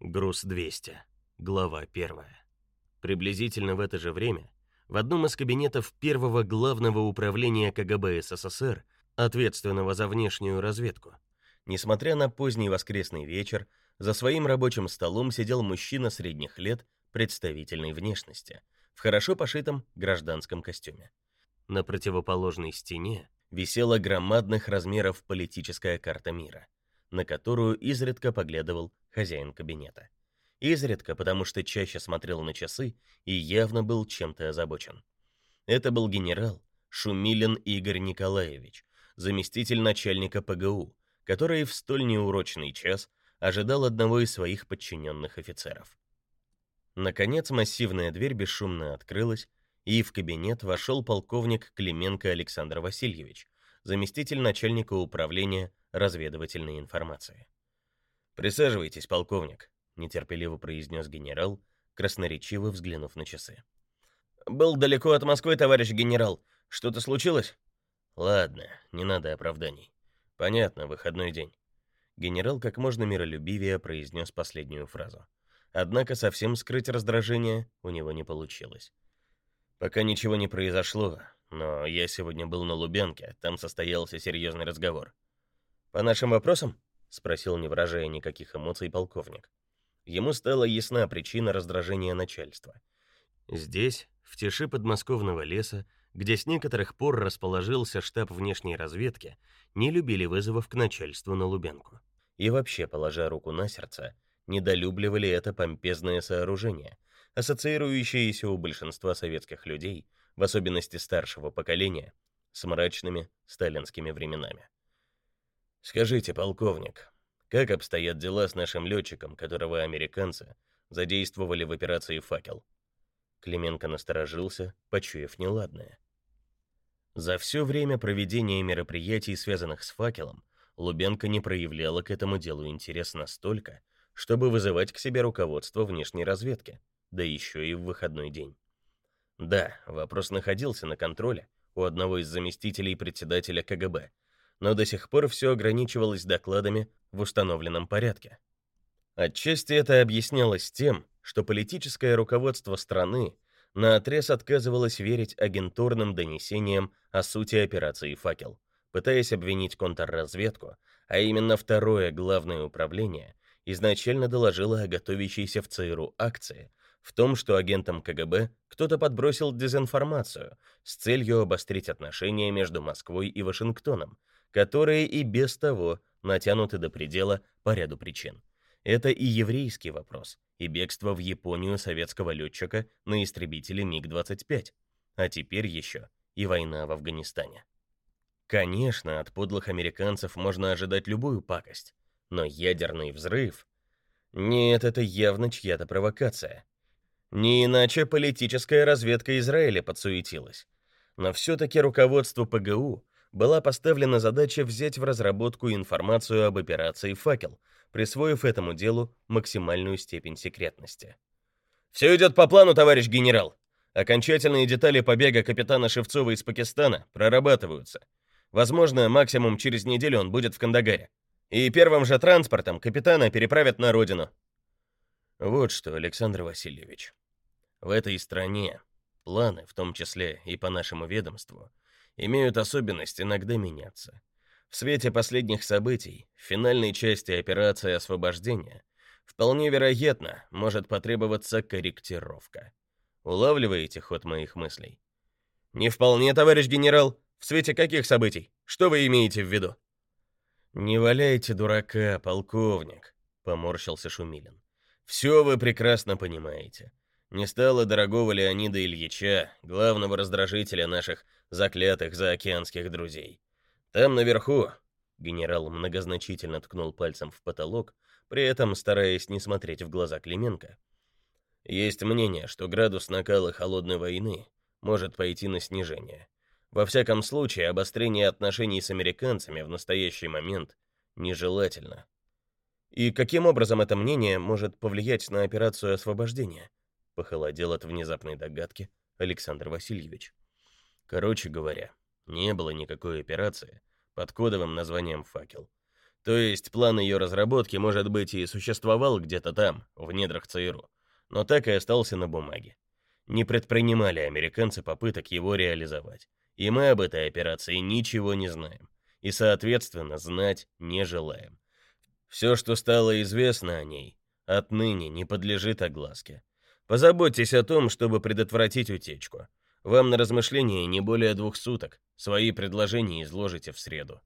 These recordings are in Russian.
Груз 200. Глава 1. Приблизительно в это же время в одном из кабинетов первого главного управления КГБ СССР, ответственного за внешнюю разведку, несмотря на поздний воскресный вечер, за своим рабочим столом сидел мужчина средних лет представительной внешности в хорошо пошитом гражданском костюме. На противоположной стене висела громадных размеров политическая карта мира, на которую изредка поглядывал хозяин кабинета. Изредка, потому что чаще смотрел на часы и явно был чем-то озабочен. Это был генерал Шумилин Игорь Николаевич, заместитель начальника ПГУ, который в столь неурочный час ожидал одного из своих подчиненных офицеров. Наконец массивная дверь бесшумно открылась, и в кабинет вошел полковник Клименко Александр Васильевич, заместитель начальника управления разведывательной информации. «Присаживайтесь, полковник», — нетерпеливо произнес генерал, красноречиво взглянув на часы. «Был далеко от Москвы, товарищ генерал. Что-то случилось?» «Ладно, не надо оправданий. Понятно, выходной день». Генерал как можно миролюбивее произнес последнюю фразу. Однако совсем скрыть раздражение у него не получилось. Пока ничего не произошло, но я сегодня был на Лубянке, там состоялся серьезный разговор. По нашим вопросам? спросил, не выражая никаких эмоций полковник. Ему стала ясна причина раздражения начальства. Здесь, в тиши подмосковного леса, где с некоторых пор расположился штаб внешней разведки, не любили вызовов к начальству на Лубянку. И вообще, положа руку на сердце, недолюбливали это помпезное сооружение, ассоциирующееся у большинства советских людей, в особенности старшего поколения, с мрачными сталинскими временами. Скажите, полковник, как обстоят дела с нашим летчиком, которого американцы задействовали в операции Факел? Клименко насторожился, почуяв неладное. За все время проведения мероприятий, связанных с Факелом, Лубенко не проявляла к этому делу интерес настолько, чтобы вызывать к себе руководство внешней разведки да еще и в выходной день. Да, вопрос находился на контроле у одного из заместителей председателя КГБ, но до сих пор все ограничивалось докладами в установленном порядке. Отчасти это объяснялось тем, что политическое руководство страны наотрез отказывалось верить агентурным донесениям о сути операции «Факел», пытаясь обвинить контрразведку, а именно второе главное управление изначально доложило о готовящейся в ЦРУ акции, в том, что агентам КГБ кто-то подбросил дезинформацию с целью обострить отношения между Москвой и Вашингтоном, которые и без того натянуты до предела по ряду причин. Это и еврейский вопрос, и бегство в Японию советского летчика на истребителе МиГ-25, а теперь еще и война в Афганистане. Конечно, от подлых американцев можно ожидать любую пакость, но ядерный взрыв... Нет, это явно чья-то провокация. Не иначе политическая разведка Израиля подсуетилась. Но все-таки руководству ПГУ была поставлена задача взять в разработку информацию об операции «Факел», присвоив этому делу максимальную степень секретности. «Все идет по плану, товарищ генерал. Окончательные детали побега капитана Шевцова из Пакистана прорабатываются. Возможно, максимум через неделю он будет в Кандагаре. И первым же транспортом капитана переправят на родину. Вот что, Александр Васильевич. В этой стране планы, в том числе и по нашему ведомству, имеют особенность иногда меняться. В свете последних событий, в финальной части операции освобождения, вполне вероятно, может потребоваться корректировка. Улавливаете ход моих мыслей? Не вполне, товарищ генерал. В свете каких событий? Что вы имеете в виду? Не валяйте дурака, полковник, поморщился Шумилин. Все вы прекрасно понимаете. Не стало дорогого Леонида Ильича, главного раздражителя наших заклятых заокеанских друзей. Там наверху, генерал многозначительно ткнул пальцем в потолок, при этом стараясь не смотреть в глаза Клименко. Есть мнение, что градус накала холодной войны может пойти на снижение. Во всяком случае, обострение отношений с американцами в настоящий момент нежелательно. И каким образом это мнение может повлиять на операцию освобождения? Похолодел от внезапной догадки Александр Васильевич. Короче говоря, не было никакой операции под кодовым названием «Факел». То есть план ее разработки, может быть, и существовал где-то там, в недрах ЦРУ, но так и остался на бумаге. Не предпринимали американцы попыток его реализовать. И мы об этой операции ничего не знаем. И, соответственно, знать не желаем. Все, что стало известно о ней, отныне не подлежит огласке. Позаботьтесь о том, чтобы предотвратить утечку. Вам на размышление не более двух суток. Свои предложения изложите в среду.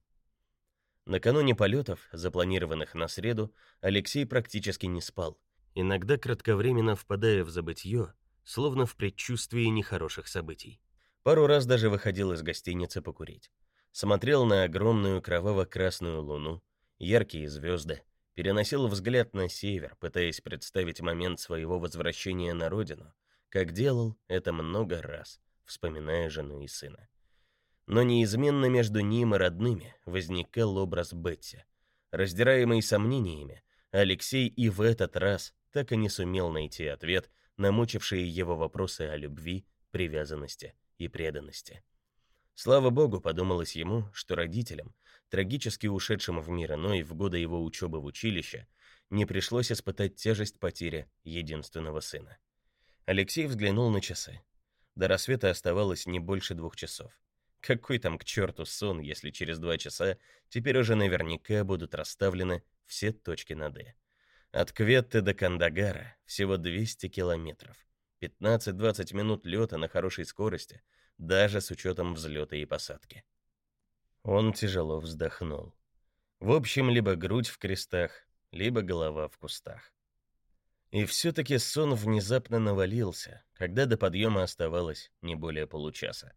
Накануне полетов, запланированных на среду, Алексей практически не спал, иногда кратковременно впадая в забытье, словно в предчувствии нехороших событий. Пару раз даже выходил из гостиницы покурить. Смотрел на огромную кроваво-красную луну, яркие звезды, переносил взгляд на север, пытаясь представить момент своего возвращения на родину, как делал это много раз, вспоминая жену и сына но неизменно между ним и родными возникал образ Бетти. Раздираемый сомнениями, Алексей и в этот раз так и не сумел найти ответ на мучившие его вопросы о любви, привязанности и преданности. Слава богу, подумалось ему, что родителям, трагически ушедшим в мир иной в годы его учебы в училище, не пришлось испытать тяжесть потери единственного сына. Алексей взглянул на часы. До рассвета оставалось не больше двух часов. Какой там к черту сон, если через два часа теперь уже наверняка будут расставлены все точки над «и». От Кветты до Кандагара всего 200 километров. 15-20 минут лета на хорошей скорости, даже с учетом взлета и посадки. Он тяжело вздохнул. В общем, либо грудь в крестах, либо голова в кустах. И все-таки сон внезапно навалился, когда до подъема оставалось не более получаса.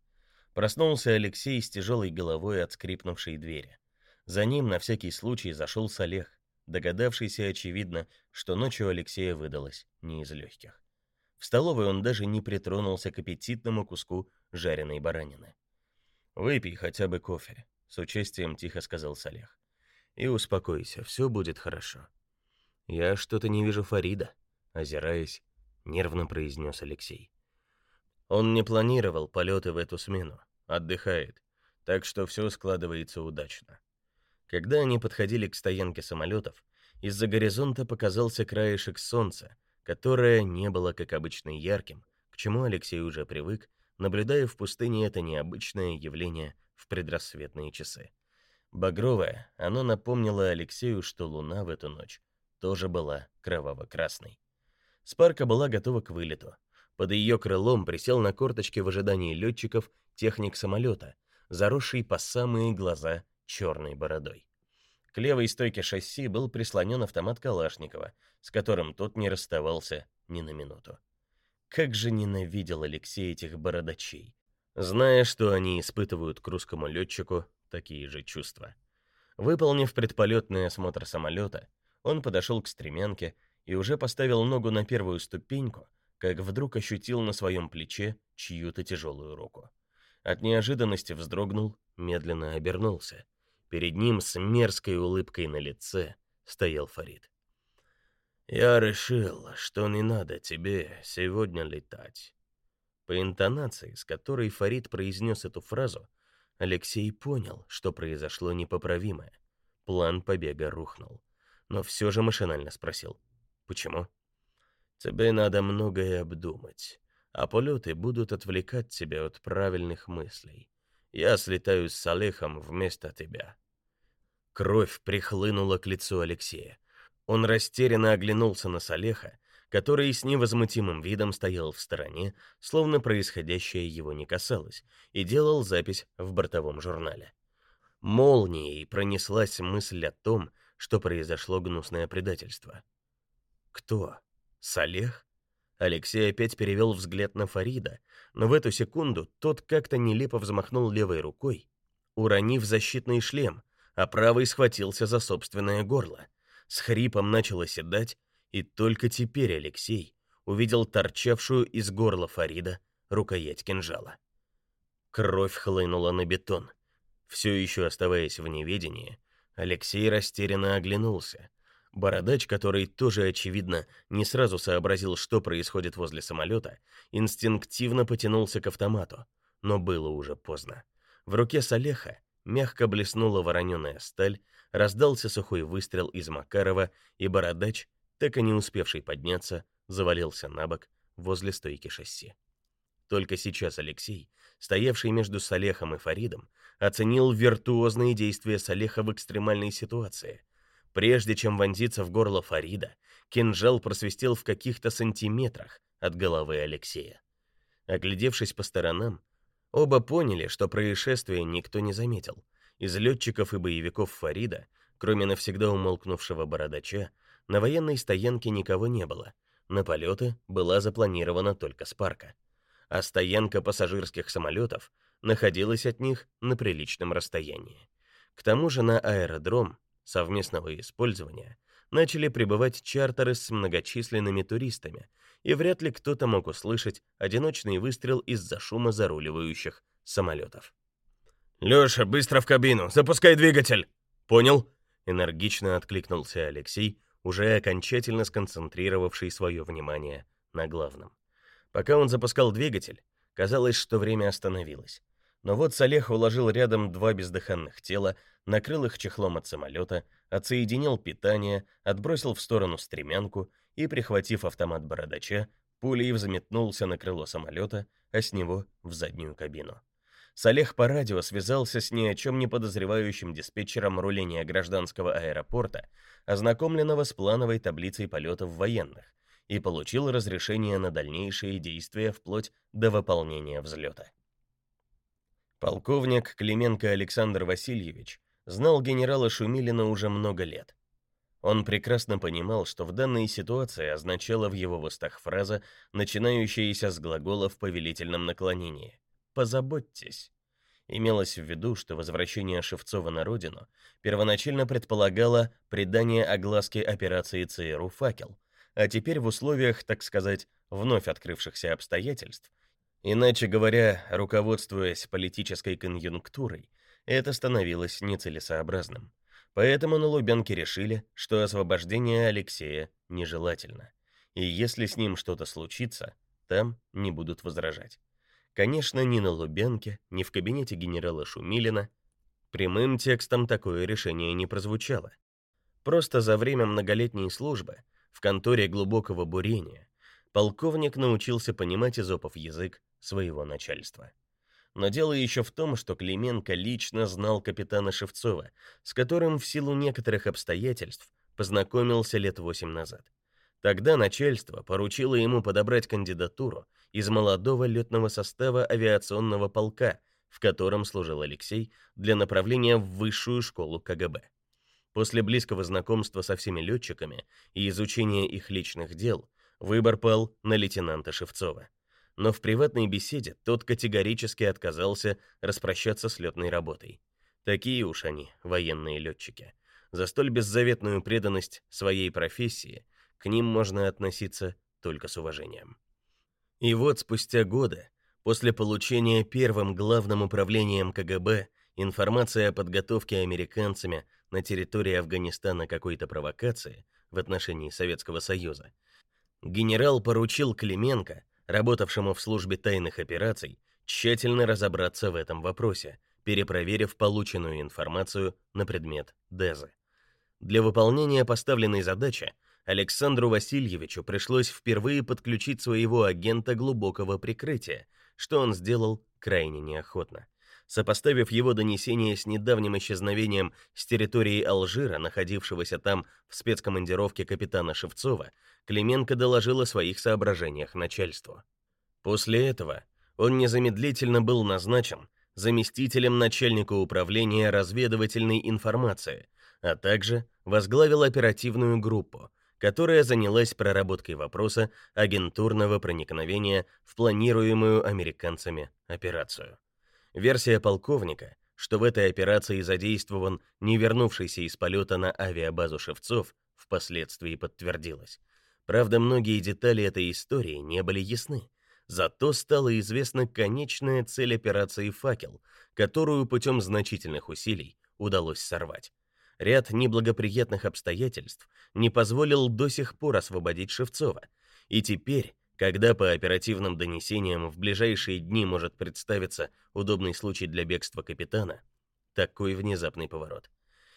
Проснулся Алексей с тяжелой головой от скрипнувшей двери. За ним на всякий случай зашел Салех, догадавшийся, очевидно, что ночью Алексея выдалась не из легких. В столовой он даже не притронулся к аппетитному куску жареной баранины. «Выпей хотя бы кофе», — с участием тихо сказал Салех. «И успокойся, все будет хорошо». «Я что-то не вижу Фарида», — озираясь, нервно произнес Алексей. Он не планировал полеты в эту смену, отдыхает, так что все складывается удачно. Когда они подходили к стоянке самолетов, из-за горизонта показался краешек солнца, которое не было, как обычно, ярким, к чему Алексей уже привык, наблюдая в пустыне это необычное явление в предрассветные часы. Багровое, оно напомнило Алексею, что луна в эту ночь тоже была кроваво-красной. Спарка была готова к вылету, под ее крылом присел на корточки в ожидании летчиков техник самолета, заросший по самые глаза черной бородой. К левой стойке шасси был прислонен автомат Калашникова, с которым тот не расставался ни на минуту. Как же ненавидел Алексей этих бородачей, зная, что они испытывают к русскому летчику такие же чувства. Выполнив предполетный осмотр самолета, он подошел к стремянке и уже поставил ногу на первую ступеньку, как вдруг ощутил на своем плече чью-то тяжелую руку. От неожиданности вздрогнул, медленно обернулся. Перед ним с мерзкой улыбкой на лице стоял Фарид. «Я решил, что не надо тебе сегодня летать». По интонации, с которой Фарид произнес эту фразу, Алексей понял, что произошло непоправимое. План побега рухнул. Но все же машинально спросил «Почему?» Тебе надо многое обдумать, а полеты будут отвлекать тебя от правильных мыслей. Я слетаю с Салехом вместо тебя». Кровь прихлынула к лицу Алексея. Он растерянно оглянулся на Салеха, который с невозмутимым видом стоял в стороне, словно происходящее его не касалось, и делал запись в бортовом журнале. Молнией пронеслась мысль о том, что произошло гнусное предательство. Кто? Салех? Алексей опять перевел взгляд на Фарида, но в эту секунду тот как-то нелепо взмахнул левой рукой, уронив защитный шлем, а правый схватился за собственное горло. С хрипом начал оседать, и только теперь Алексей увидел торчавшую из горла Фарида рукоять кинжала. Кровь хлынула на бетон. Все еще оставаясь в неведении, Алексей растерянно оглянулся. Бородач, который тоже, очевидно, не сразу сообразил, что происходит возле самолета, инстинктивно потянулся к автомату, но было уже поздно. В руке Салеха мягко блеснула вороненая сталь, раздался сухой выстрел из Макарова, и бородач, так и не успевший подняться, завалился на бок возле стойки шасси. Только сейчас Алексей, стоявший между Салехом и Фаридом, оценил виртуозные действия Салеха в экстремальной ситуации. Прежде чем вонзиться в горло Фарида, кинжал просвистел в каких-то сантиметрах от головы Алексея. Оглядевшись по сторонам, оба поняли, что происшествие никто не заметил. Из летчиков и боевиков Фарида, кроме навсегда умолкнувшего бородача, на военной стоянке никого не было. На полеты была запланирована только спарка. А стоянка пассажирских самолетов находилась от них на приличном расстоянии. К тому же на аэродром совместного использования начали прибывать чартеры с многочисленными туристами, и вряд ли кто-то мог услышать одиночный выстрел из-за шума заруливающих самолетов. «Лёша, быстро в кабину! Запускай двигатель!» «Понял!» — энергично откликнулся Алексей, уже окончательно сконцентрировавший свое внимание на главном. Пока он запускал двигатель, казалось, что время остановилось. Но вот Салех уложил рядом два бездыханных тела, накрыл их чехлом от самолета, отсоединил питание, отбросил в сторону стремянку и, прихватив автомат бородача, пулей взметнулся на крыло самолета, а с него в заднюю кабину. Салех по радио связался с ни о чем не подозревающим диспетчером руления гражданского аэропорта, ознакомленного с плановой таблицей полетов военных, и получил разрешение на дальнейшие действия вплоть до выполнения взлета. Полковник Клименко Александр Васильевич знал генерала Шумилина уже много лет. Он прекрасно понимал, что в данной ситуации означала в его устах фраза, начинающаяся с глагола в повелительном наклонении позаботьтесь. Имелось в виду, что возвращение Шевцова на родину первоначально предполагало придание огласке операции ЦРУ «Факел», а теперь в условиях, так сказать, вновь открывшихся обстоятельств, иначе говоря, руководствуясь политической конъюнктурой, это становилось нецелесообразным. Поэтому на Лубянке решили, что освобождение Алексея нежелательно. И если с ним что-то случится, там не будут возражать. Конечно, ни на Лубянке, ни в кабинете генерала Шумилина прямым текстом такое решение не прозвучало. Просто за время многолетней службы в конторе глубокого бурения полковник научился понимать изопов язык своего начальства. Но дело еще в том, что Клименко лично знал капитана Шевцова, с которым в силу некоторых обстоятельств познакомился лет восемь назад. Тогда начальство поручило ему подобрать кандидатуру из молодого летного состава авиационного полка, в котором служил Алексей, для направления в высшую школу КГБ. После близкого знакомства со всеми летчиками и изучения их личных дел, выбор пал на лейтенанта Шевцова. Но в приватной беседе тот категорически отказался распрощаться с летной работой. Такие уж они, военные летчики. За столь беззаветную преданность своей профессии к ним можно относиться только с уважением. И вот спустя годы, после получения первым главным управлением КГБ информации о подготовке американцами на территории Афганистана какой-то провокации в отношении Советского Союза, генерал поручил Клименко, работавшему в службе тайных операций, тщательно разобраться в этом вопросе, перепроверив полученную информацию на предмет Дезы. Для выполнения поставленной задачи Александру Васильевичу пришлось впервые подключить своего агента глубокого прикрытия, что он сделал крайне неохотно. Сопоставив его донесение с недавним исчезновением с территории Алжира, находившегося там в спецкомандировке капитана Шевцова, Клименко доложил о своих соображениях начальству. После этого он незамедлительно был назначен заместителем начальника управления разведывательной информации, а также возглавил оперативную группу, которая занялась проработкой вопроса агентурного проникновения в планируемую американцами операцию. Версия полковника, что в этой операции задействован не вернувшийся из полета на авиабазу Шевцов, впоследствии подтвердилась. Правда, многие детали этой истории не были ясны. Зато стала известна конечная цель операции «Факел», которую путем значительных усилий удалось сорвать ряд неблагоприятных обстоятельств не позволил до сих пор освободить Шевцова. И теперь, когда по оперативным донесениям в ближайшие дни может представиться удобный случай для бегства капитана, такой внезапный поворот.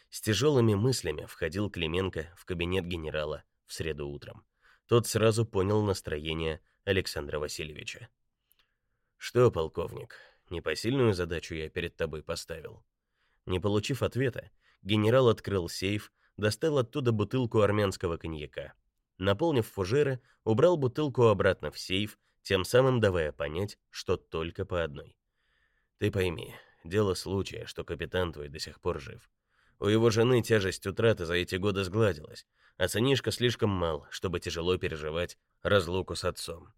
С тяжелыми мыслями входил Клименко в кабинет генерала в среду утром. Тот сразу понял настроение Александра Васильевича. «Что, полковник, непосильную задачу я перед тобой поставил?» Не получив ответа, генерал открыл сейф, достал оттуда бутылку армянского коньяка. Наполнив фужеры, убрал бутылку обратно в сейф, тем самым давая понять, что только по одной. «Ты пойми, дело случая, что капитан твой до сих пор жив. У его жены тяжесть утраты за эти годы сгладилась, а сынишка слишком мал, чтобы тяжело переживать разлуку с отцом.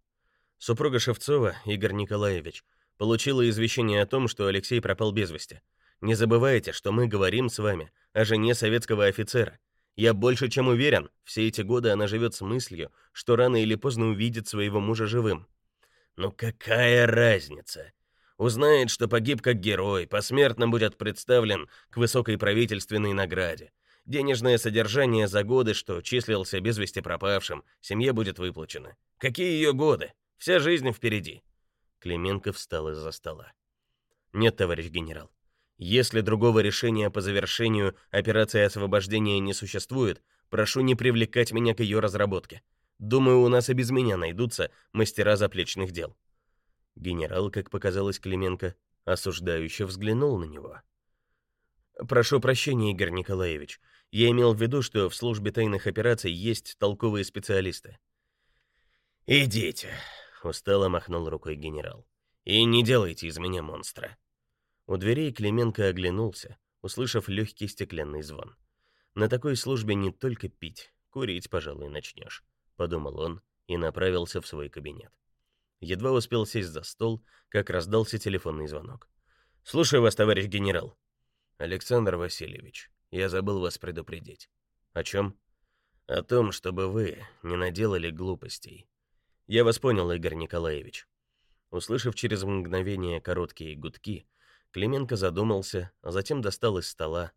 Супруга Шевцова, Игорь Николаевич, получила извещение о том, что Алексей пропал без вести. Не забывайте, что мы говорим с вами о жене советского офицера. Я больше чем уверен, все эти годы она живет с мыслью, что рано или поздно увидит своего мужа живым. Но какая разница? Узнает, что погиб как герой, посмертно будет представлен к высокой правительственной награде. Денежное содержание за годы, что числился без вести пропавшим, семье будет выплачено. Какие ее годы? Вся жизнь впереди. Клименко встал из-за стола. Нет, товарищ генерал. Если другого решения по завершению операции освобождения не существует, прошу не привлекать меня к ее разработке. Думаю, у нас и без меня найдутся мастера заплечных дел. Генерал, как показалось Клименко, осуждающе взглянул на него. Прошу прощения, Игорь Николаевич. Я имел в виду, что в службе тайных операций есть толковые специалисты. Идите, устало махнул рукой генерал. И не делайте из меня монстра. У дверей Клименко оглянулся, услышав легкий стеклянный звон. На такой службе не только пить, курить, пожалуй, начнешь, подумал он и направился в свой кабинет. Едва успел сесть за стол, как раздался телефонный звонок. «Слушаю вас, товарищ генерал». «Александр Васильевич, я забыл вас предупредить». «О чем?» «О том, чтобы вы не наделали глупостей». «Я вас понял, Игорь Николаевич». Услышав через мгновение короткие гудки, Клименко задумался, а затем достал из стола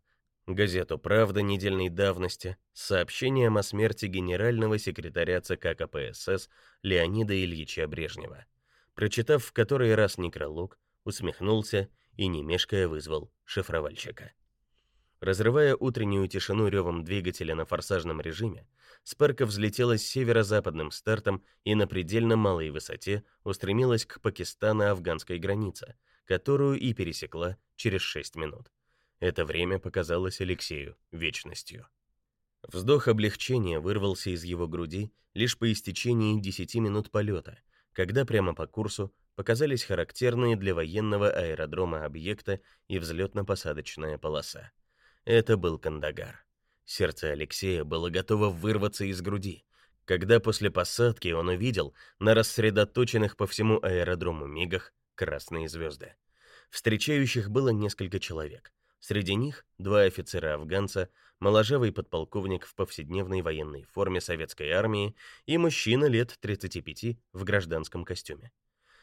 газету «Правда» недельной давности с сообщением о смерти генерального секретаря ЦК КПСС Леонида Ильича Брежнева. Прочитав в который раз некролог, усмехнулся и, не мешкая, вызвал шифровальщика. Разрывая утреннюю тишину ревом двигателя на форсажном режиме, Спарка взлетела с северо-западным стартом и на предельно малой высоте устремилась к Пакистано-афганской границе, которую и пересекла через 6 минут. Это время показалось Алексею вечностью. Вздох облегчения вырвался из его груди лишь по истечении 10 минут полета, когда прямо по курсу показались характерные для военного аэродрома объекта и взлетно-посадочная полоса. Это был Кандагар. Сердце Алексея было готово вырваться из груди, когда после посадки он увидел на рассредоточенных по всему аэродрому мигах красные звезды. Встречающих было несколько человек. Среди них два офицера-афганца, моложавый подполковник в повседневной военной форме советской армии и мужчина лет 35 в гражданском костюме.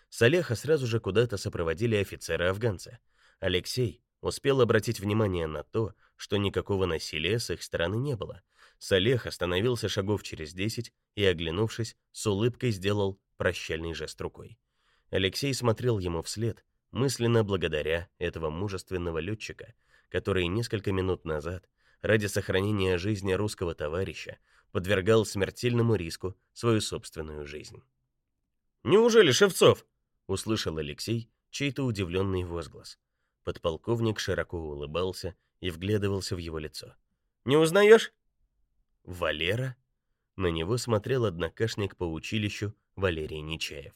Салеха сразу же куда-то сопроводили офицеры-афганцы. Алексей успел обратить внимание на то, что никакого насилия с их стороны не было. Салех остановился шагов через десять и, оглянувшись, с улыбкой сделал прощальный жест рукой. Алексей смотрел ему вслед, мысленно благодаря этого мужественного летчика, который несколько минут назад ради сохранения жизни русского товарища подвергал смертельному риску свою собственную жизнь. Неужели Шевцов? услышал Алексей чей-то удивленный возглас. Подполковник широко улыбался и вглядывался в его лицо. Не узнаешь?» Валера? На него смотрел однокашник по училищу Валерий Нечаев.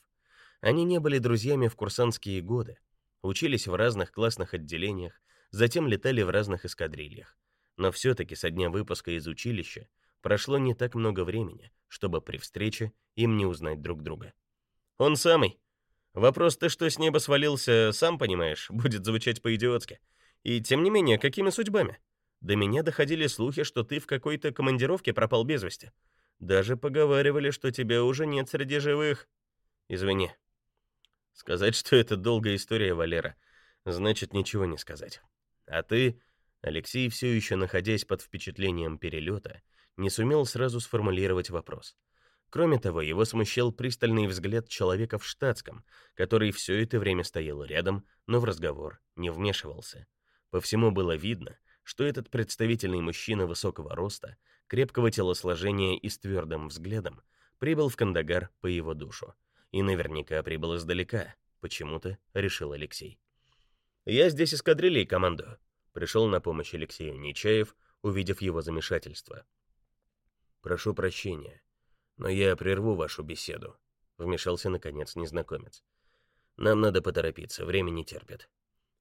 Они не были друзьями в курсантские годы, учились в разных классных отделениях, затем летали в разных эскадрильях. Но все-таки со дня выпуска из училища прошло не так много времени, чтобы при встрече им не узнать друг друга. «Он самый. Вопрос ты, что с неба свалился, сам понимаешь, будет звучать по-идиотски. И тем не менее, какими судьбами? До меня доходили слухи, что ты в какой-то командировке пропал без вести. Даже поговаривали, что тебя уже нет среди живых. Извини. Сказать, что это долгая история, Валера, значит ничего не сказать. А ты, Алексей, все еще находясь под впечатлением перелета, не сумел сразу сформулировать вопрос. Кроме того, его смущал пристальный взгляд человека в штатском, который все это время стоял рядом, но в разговор не вмешивался. По всему было видно, что этот представительный мужчина высокого роста, крепкого телосложения и с твердым взглядом прибыл в Кандагар по его душу. И наверняка прибыл издалека, почему-то решил Алексей. «Я здесь эскадрильей командую», — пришел на помощь Алексею Нечаев, увидев его замешательство. «Прошу прощения, но я прерву вашу беседу», — вмешался, наконец, незнакомец. «Нам надо поторопиться, время не терпит».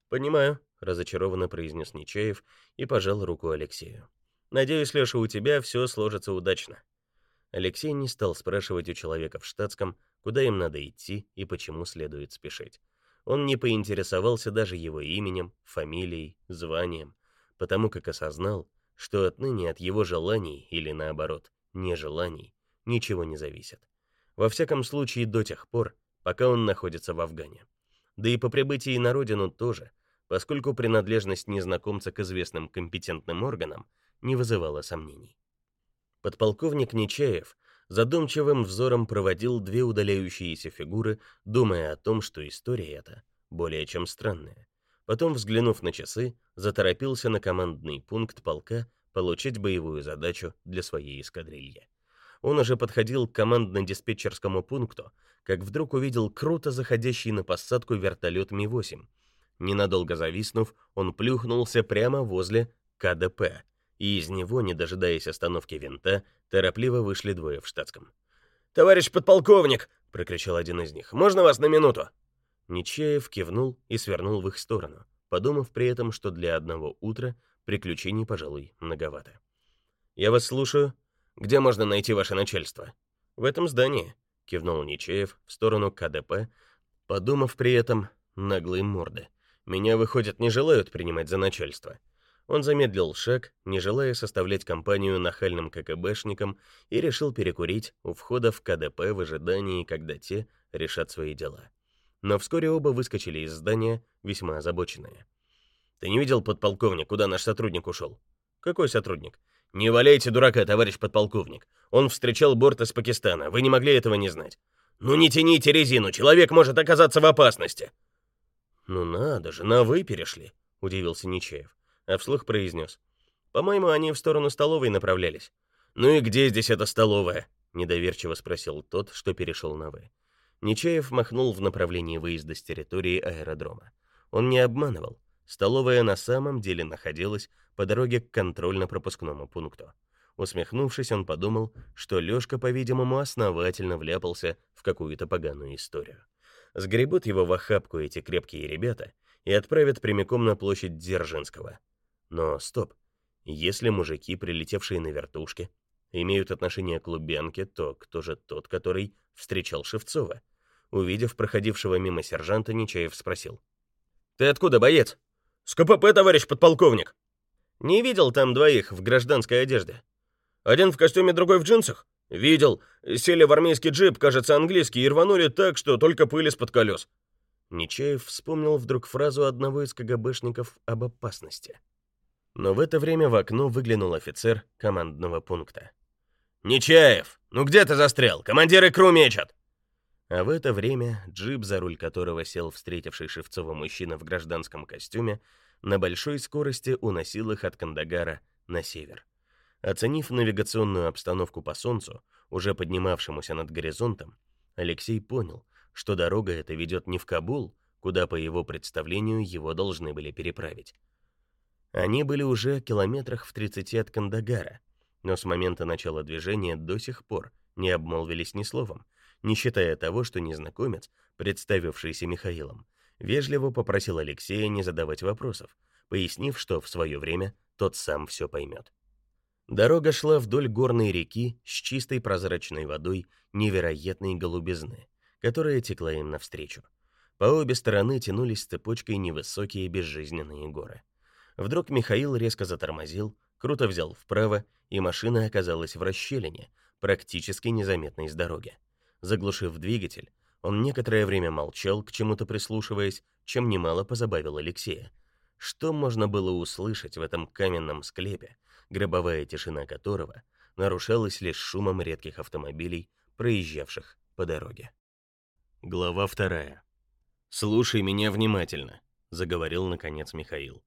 «Понимаю», — разочарованно произнес Нечаев и пожал руку Алексею. «Надеюсь, Леша, у тебя все сложится удачно». Алексей не стал спрашивать у человека в штатском, куда им надо идти и почему следует спешить. Он не поинтересовался даже его именем, фамилией, званием, потому как осознал, что отныне от его желаний или наоборот, нежеланий ничего не зависит. Во всяком случае, до тех пор, пока он находится в Афгане. Да и по прибытии на родину тоже, поскольку принадлежность незнакомца к известным компетентным органам не вызывала сомнений. Подполковник Нечаев задумчивым взором проводил две удаляющиеся фигуры, думая о том, что история эта более чем странная. Потом, взглянув на часы, заторопился на командный пункт полка получить боевую задачу для своей эскадрильи. Он уже подходил к командно-диспетчерскому пункту, как вдруг увидел круто заходящий на посадку вертолет Ми-8. Ненадолго зависнув, он плюхнулся прямо возле КДП, и из него, не дожидаясь остановки винта, торопливо вышли двое в штатском. «Товарищ подполковник!» — прокричал один из них. «Можно вас на минуту?» Нечаев кивнул и свернул в их сторону, подумав при этом, что для одного утра приключений, пожалуй, многовато. «Я вас слушаю. Где можно найти ваше начальство?» «В этом здании», — кивнул Нечаев в сторону КДП, подумав при этом наглые морды. «Меня, выходит, не желают принимать за начальство». Он замедлил шаг, не желая составлять компанию нахальным КГБшникам, и решил перекурить у входа в КДП в ожидании, когда те решат свои дела. Но вскоре оба выскочили из здания, весьма озабоченные. «Ты не видел, подполковник, куда наш сотрудник ушел?» «Какой сотрудник?» «Не валяйте дурака, товарищ подполковник. Он встречал борт из Пакистана, вы не могли этого не знать». «Ну не тяните резину, человек может оказаться в опасности!» «Ну надо же, на «вы» перешли», — удивился Нечаев а вслух произнес. «По-моему, они в сторону столовой направлялись». «Ну и где здесь эта столовая?» — недоверчиво спросил тот, что перешел на «вы». Нечаев махнул в направлении выезда с территории аэродрома. Он не обманывал. Столовая на самом деле находилась по дороге к контрольно-пропускному пункту. Усмехнувшись, он подумал, что Лёшка, по-видимому, основательно вляпался в какую-то поганую историю. Сгребут его в охапку эти крепкие ребята и отправят прямиком на площадь Дзержинского. Но стоп. Если мужики, прилетевшие на вертушке, имеют отношение к Лубянке, то кто же тот, который встречал Шевцова? Увидев проходившего мимо сержанта, Нечаев спросил. «Ты откуда, боец?» «С КПП, товарищ подполковник!» «Не видел там двоих в гражданской одежде?» «Один в костюме, другой в джинсах?» «Видел. Сели в армейский джип, кажется, английский, и рванули так, что только пыль из-под колес». Нечаев вспомнил вдруг фразу одного из КГБшников об опасности. Но в это время в окно выглянул офицер командного пункта. «Нечаев! Ну где ты застрял? Командиры кру мечат!» А в это время джип, за руль которого сел встретивший Шевцова мужчина в гражданском костюме, на большой скорости уносил их от Кандагара на север. Оценив навигационную обстановку по солнцу, уже поднимавшемуся над горизонтом, Алексей понял, что дорога эта ведет не в Кабул, куда по его представлению его должны были переправить, они были уже километрах в 30 от Кандагара, но с момента начала движения до сих пор не обмолвились ни словом, не считая того, что незнакомец, представившийся Михаилом, вежливо попросил Алексея не задавать вопросов, пояснив, что в свое время тот сам все поймет. Дорога шла вдоль горной реки с чистой прозрачной водой невероятной голубизны, которая текла им навстречу. По обе стороны тянулись цепочкой невысокие безжизненные горы. Вдруг Михаил резко затормозил, круто взял вправо, и машина оказалась в расщелине, практически незаметной с дороги. Заглушив двигатель, он некоторое время молчал, к чему-то прислушиваясь, чем немало позабавил Алексея. Что можно было услышать в этом каменном склепе, гробовая тишина которого нарушалась лишь шумом редких автомобилей, проезжавших по дороге. Глава вторая. «Слушай меня внимательно», — заговорил наконец Михаил.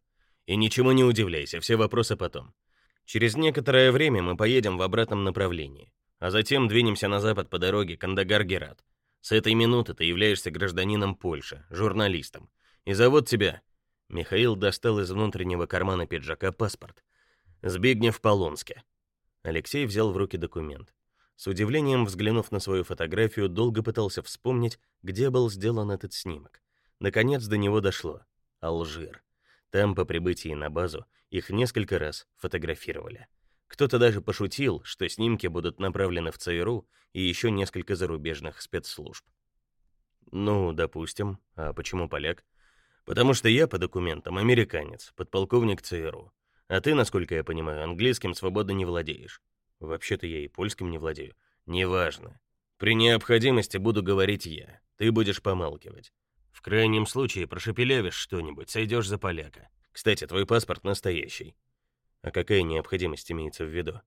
И ничему не удивляйся, все вопросы потом. Через некоторое время мы поедем в обратном направлении, а затем двинемся на запад по дороге Кандагар-Герат. С этой минуты ты являешься гражданином Польши, журналистом. И зовут тебя Михаил достал из внутреннего кармана пиджака паспорт. Збигнев Полонски. Алексей взял в руки документ. С удивлением взглянув на свою фотографию, долго пытался вспомнить, где был сделан этот снимок. Наконец до него дошло. Алжир. Там по прибытии на базу их несколько раз фотографировали. Кто-то даже пошутил, что снимки будут направлены в ЦРУ и еще несколько зарубежных спецслужб. Ну, допустим. А почему поляк? Потому что я по документам американец, подполковник ЦРУ. А ты, насколько я понимаю, английским свободно не владеешь. Вообще-то я и польским не владею. Неважно. При необходимости буду говорить я. Ты будешь помалкивать. В крайнем случае прошепелявишь что-нибудь, сойдешь за поляка. Кстати, твой паспорт настоящий. А какая необходимость имеется в виду?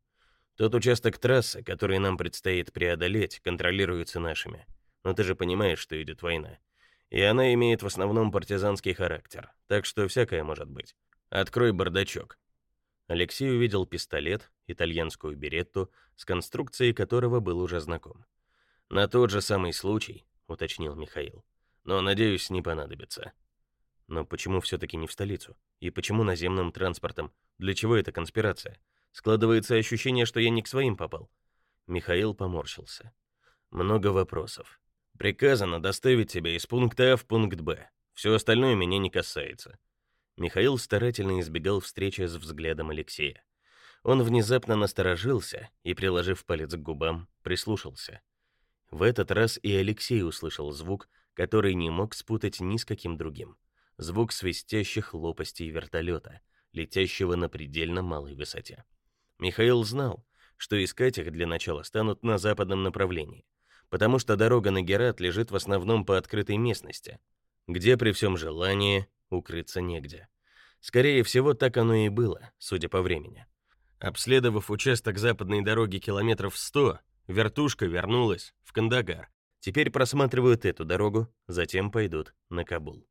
Тот участок трассы, который нам предстоит преодолеть, контролируется нашими. Но ты же понимаешь, что идет война. И она имеет в основном партизанский характер, так что всякое может быть. Открой бардачок. Алексей увидел пистолет, итальянскую беретту, с конструкцией которого был уже знаком. На тот же самый случай, уточнил Михаил. Но, надеюсь, не понадобится. Но почему все таки не в столицу? И почему наземным транспортом? Для чего эта конспирация? Складывается ощущение, что я не к своим попал. Михаил поморщился. Много вопросов. Приказано доставить тебя из пункта А в пункт Б. Все остальное меня не касается. Михаил старательно избегал встречи с взглядом Алексея. Он внезапно насторожился и, приложив палец к губам, прислушался. В этот раз и Алексей услышал звук, который не мог спутать ни с каким другим. Звук свистящих лопастей вертолета, летящего на предельно малой высоте. Михаил знал, что искать их для начала станут на западном направлении, потому что дорога на Герат лежит в основном по открытой местности, где при всем желании укрыться негде. Скорее всего, так оно и было, судя по времени. Обследовав участок западной дороги километров 100, вертушка вернулась в Кандагар. Теперь просматривают эту дорогу, затем пойдут на Кабул.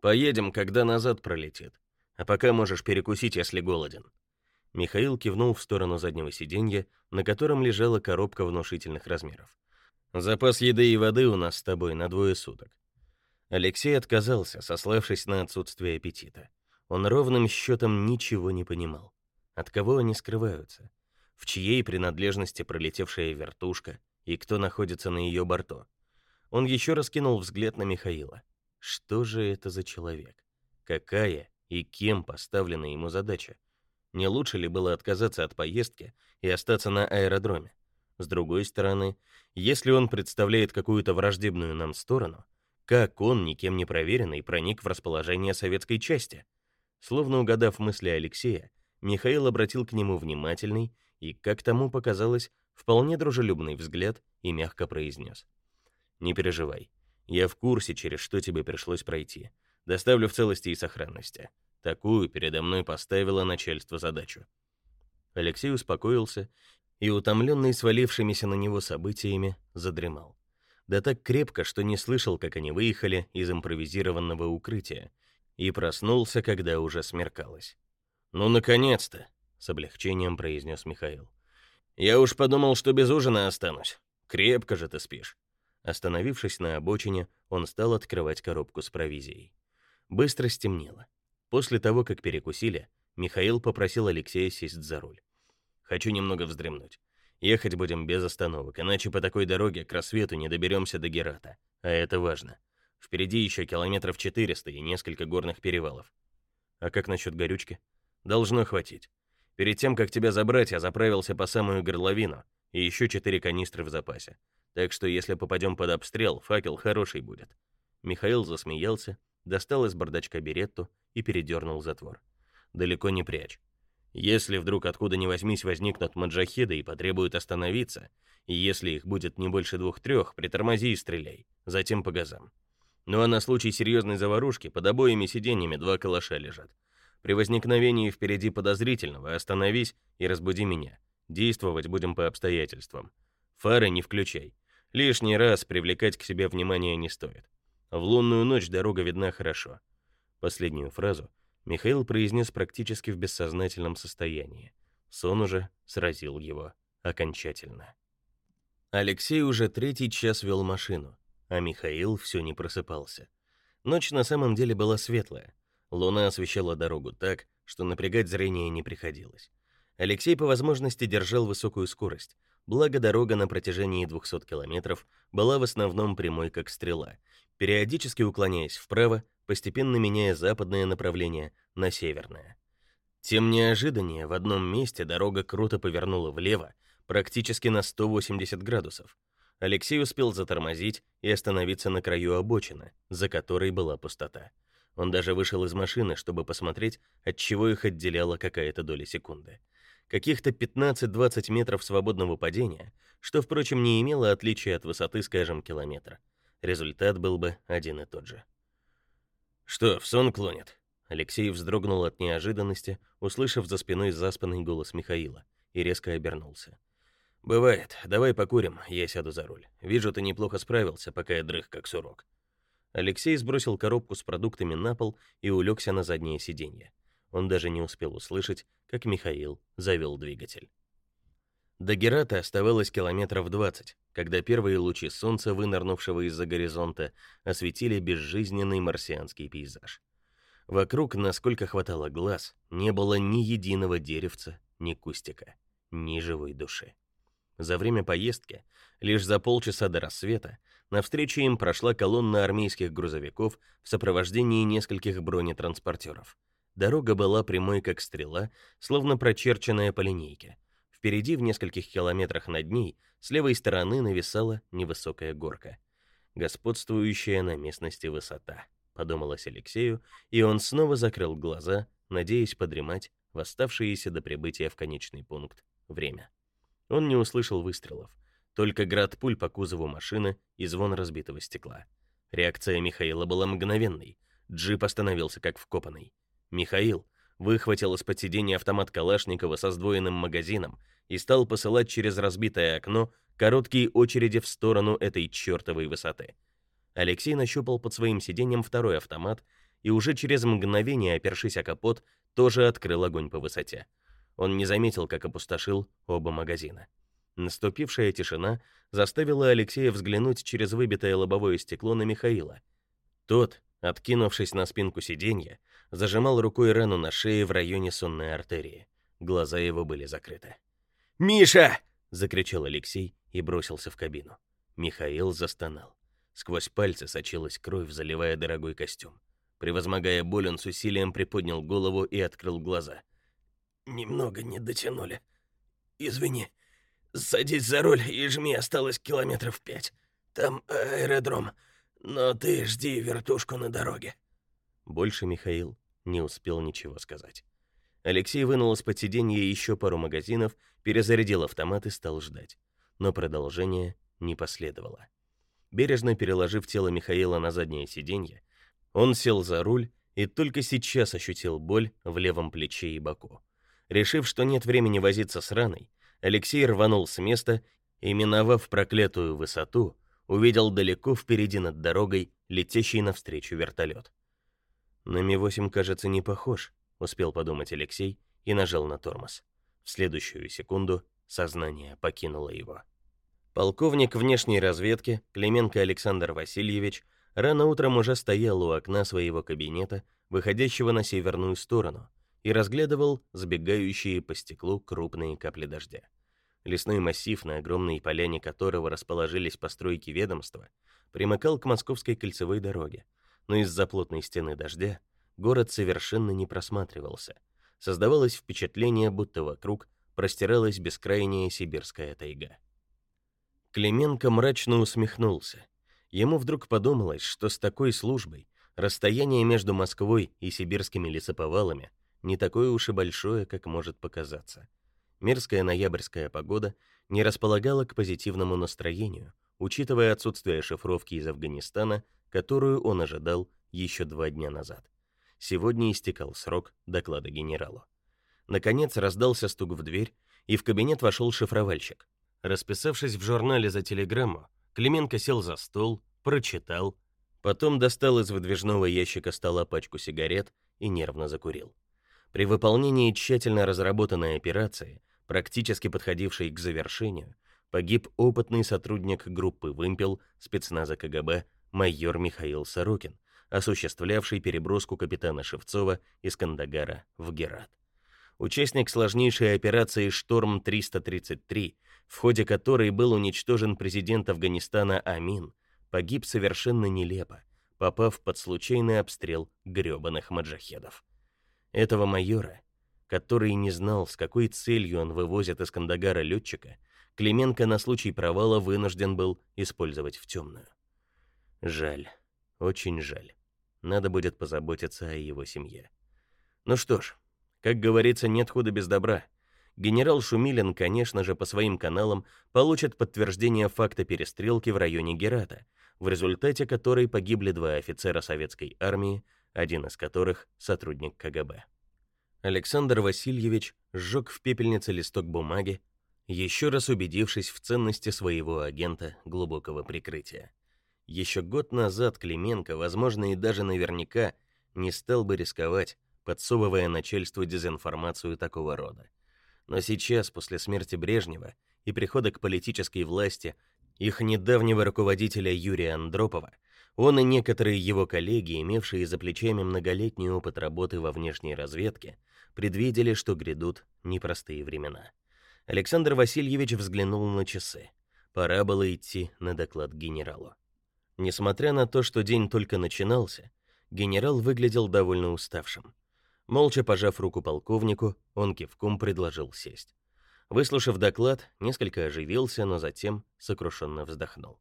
Поедем, когда назад пролетит. А пока можешь перекусить, если голоден. Михаил кивнул в сторону заднего сиденья, на котором лежала коробка внушительных размеров. Запас еды и воды у нас с тобой на двое суток. Алексей отказался, сославшись на отсутствие аппетита. Он ровным счетом ничего не понимал. От кого они скрываются? В чьей принадлежности пролетевшая вертушка и кто находится на ее борту? Он еще раз кинул взгляд на Михаила. Что же это за человек? Какая и кем поставлена ему задача? Не лучше ли было отказаться от поездки и остаться на аэродроме? С другой стороны, если он представляет какую-то враждебную нам сторону, как он, никем не проверенный, проник в расположение советской части? Словно угадав мысли Алексея, Михаил обратил к нему внимательный и, как тому показалось, вполне дружелюбный взгляд и мягко произнес. «Не переживай. Я в курсе, через что тебе пришлось пройти. Доставлю в целости и сохранности. Такую передо мной поставило начальство задачу». Алексей успокоился и, утомленный свалившимися на него событиями, задремал. Да так крепко, что не слышал, как они выехали из импровизированного укрытия, и проснулся, когда уже смеркалось. «Ну, наконец-то!» — с облегчением произнес Михаил. «Я уж подумал, что без ужина останусь. Крепко же ты спишь». Остановившись на обочине, он стал открывать коробку с провизией. Быстро стемнело. После того, как перекусили, Михаил попросил Алексея сесть за руль. «Хочу немного вздремнуть. Ехать будем без остановок, иначе по такой дороге к рассвету не доберемся до Герата, а это важно. Впереди еще километров 400 и несколько горных перевалов. А как насчет горючки? Должно хватить. Перед тем, как тебя забрать, я заправился по самую горловину, и еще четыре канистры в запасе. Так что если попадем под обстрел, факел хороший будет. Михаил засмеялся, достал из бардачка беретту и передернул затвор. Далеко не прячь. Если вдруг откуда ни возьмись возникнут маджахеды и потребуют остановиться, и если их будет не больше двух-трех, притормози и стреляй, затем по газам. Ну а на случай серьезной заварушки под обоими сиденьями два калаша лежат. При возникновении впереди подозрительного остановись и разбуди меня. Действовать будем по обстоятельствам. Фары не включай. Лишний раз привлекать к себе внимание не стоит. В лунную ночь дорога видна хорошо. Последнюю фразу Михаил произнес практически в бессознательном состоянии. Сон уже сразил его окончательно. Алексей уже третий час вел машину, а Михаил все не просыпался. Ночь на самом деле была светлая. Луна освещала дорогу так, что напрягать зрение не приходилось. Алексей по возможности держал высокую скорость, благо дорога на протяжении 200 километров была в основном прямой как стрела, периодически уклоняясь вправо, постепенно меняя западное направление на северное. Тем неожиданнее в одном месте дорога круто повернула влево, практически на 180 градусов. Алексей успел затормозить и остановиться на краю обочины, за которой была пустота. Он даже вышел из машины, чтобы посмотреть, от чего их отделяла какая-то доля секунды. Каких-то 15-20 метров свободного падения, что, впрочем, не имело отличия от высоты, скажем, километра. Результат был бы один и тот же. «Что, в сон клонит?» Алексей вздрогнул от неожиданности, услышав за спиной заспанный голос Михаила, и резко обернулся. «Бывает. Давай покурим, я сяду за руль. Вижу, ты неплохо справился, пока я дрых как сурок». Алексей сбросил коробку с продуктами на пол и улегся на заднее сиденье. Он даже не успел услышать, как Михаил завел двигатель. До Герата оставалось километров 20, когда первые лучи солнца, вынырнувшего из-за горизонта, осветили безжизненный марсианский пейзаж. Вокруг, насколько хватало глаз, не было ни единого деревца, ни кустика, ни живой души. За время поездки, лишь за полчаса до рассвета, навстречу им прошла колонна армейских грузовиков в сопровождении нескольких бронетранспортеров. Дорога была прямой как стрела, словно прочерченная по линейке. Впереди, в нескольких километрах над ней, с левой стороны нависала невысокая горка, господствующая на местности высота, подумалось Алексею, и он снова закрыл глаза, надеясь подремать в оставшееся до прибытия в конечный пункт время. Он не услышал выстрелов, только град пуль по кузову машины и звон разбитого стекла. Реакция Михаила была мгновенной. Джип остановился как вкопанный. Михаил выхватил из-под сиденья автомат Калашникова со сдвоенным магазином и стал посылать через разбитое окно короткие очереди в сторону этой чертовой высоты. Алексей нащупал под своим сиденьем второй автомат и уже через мгновение, опершись о капот, тоже открыл огонь по высоте. Он не заметил, как опустошил оба магазина. Наступившая тишина заставила Алексея взглянуть через выбитое лобовое стекло на Михаила. Тот, откинувшись на спинку сиденья, зажимал рукой рану на шее в районе сонной артерии. Глаза его были закрыты. «Миша!» — закричал Алексей и бросился в кабину. Михаил застонал. Сквозь пальцы сочилась кровь, заливая дорогой костюм. Превозмогая боль, он с усилием приподнял голову и открыл глаза. «Немного не дотянули. Извини. Садись за руль и жми, осталось километров пять. Там аэродром. Но ты жди вертушку на дороге». Больше Михаил не успел ничего сказать. Алексей вынул из-под сиденья еще пару магазинов, перезарядил автомат и стал ждать. Но продолжение не последовало. Бережно переложив тело Михаила на заднее сиденье, он сел за руль и только сейчас ощутил боль в левом плече и боку. Решив, что нет времени возиться с раной, Алексей рванул с места и, миновав проклятую высоту, увидел далеко впереди над дорогой летящий навстречу вертолет. На Ми-8, кажется, не похож, успел подумать Алексей и нажал на тормоз. В следующую секунду сознание покинуло его. Полковник внешней разведки Клименко Александр Васильевич рано утром уже стоял у окна своего кабинета, выходящего на северную сторону, и разглядывал сбегающие по стеклу крупные капли дождя. Лесной массив, на огромной поляне которого расположились постройки ведомства, примыкал к Московской кольцевой дороге, но из-за плотной стены дождя город совершенно не просматривался. Создавалось впечатление, будто вокруг простиралась бескрайняя сибирская тайга. Клименко мрачно усмехнулся. Ему вдруг подумалось, что с такой службой расстояние между Москвой и сибирскими лесоповалами не такое уж и большое, как может показаться. Мерзкая ноябрьская погода не располагала к позитивному настроению, учитывая отсутствие шифровки из Афганистана которую он ожидал еще два дня назад. Сегодня истекал срок доклада генералу. Наконец раздался стук в дверь, и в кабинет вошел шифровальщик. Расписавшись в журнале за телеграмму, Клименко сел за стол, прочитал, потом достал из выдвижного ящика стола пачку сигарет и нервно закурил. При выполнении тщательно разработанной операции, практически подходившей к завершению, погиб опытный сотрудник группы «Вымпел» спецназа КГБ майор Михаил Сорокин, осуществлявший переброску капитана Шевцова из Кандагара в Герат. Участник сложнейшей операции «Шторм-333», в ходе которой был уничтожен президент Афганистана Амин, погиб совершенно нелепо, попав под случайный обстрел грёбаных моджахедов. Этого майора, который не знал, с какой целью он вывозит из Кандагара летчика, Клименко на случай провала вынужден был использовать в темную. Жаль, очень жаль. Надо будет позаботиться о его семье. Ну что ж, как говорится, нет худа без добра. Генерал Шумилин, конечно же, по своим каналам получит подтверждение факта перестрелки в районе Герата, в результате которой погибли два офицера советской армии, один из которых сотрудник КГБ. Александр Васильевич сжег в пепельнице листок бумаги, еще раз убедившись в ценности своего агента глубокого прикрытия. Еще год назад Клименко, возможно, и даже наверняка не стал бы рисковать, подсовывая начальству дезинформацию такого рода. Но сейчас, после смерти Брежнева и прихода к политической власти их недавнего руководителя Юрия Андропова, он и некоторые его коллеги, имевшие за плечами многолетний опыт работы во внешней разведке, предвидели, что грядут непростые времена. Александр Васильевич взглянул на часы. Пора было идти на доклад генералу. Несмотря на то, что день только начинался, генерал выглядел довольно уставшим. Молча пожав руку полковнику, он кивком предложил сесть. Выслушав доклад, несколько оживился, но затем сокрушенно вздохнул.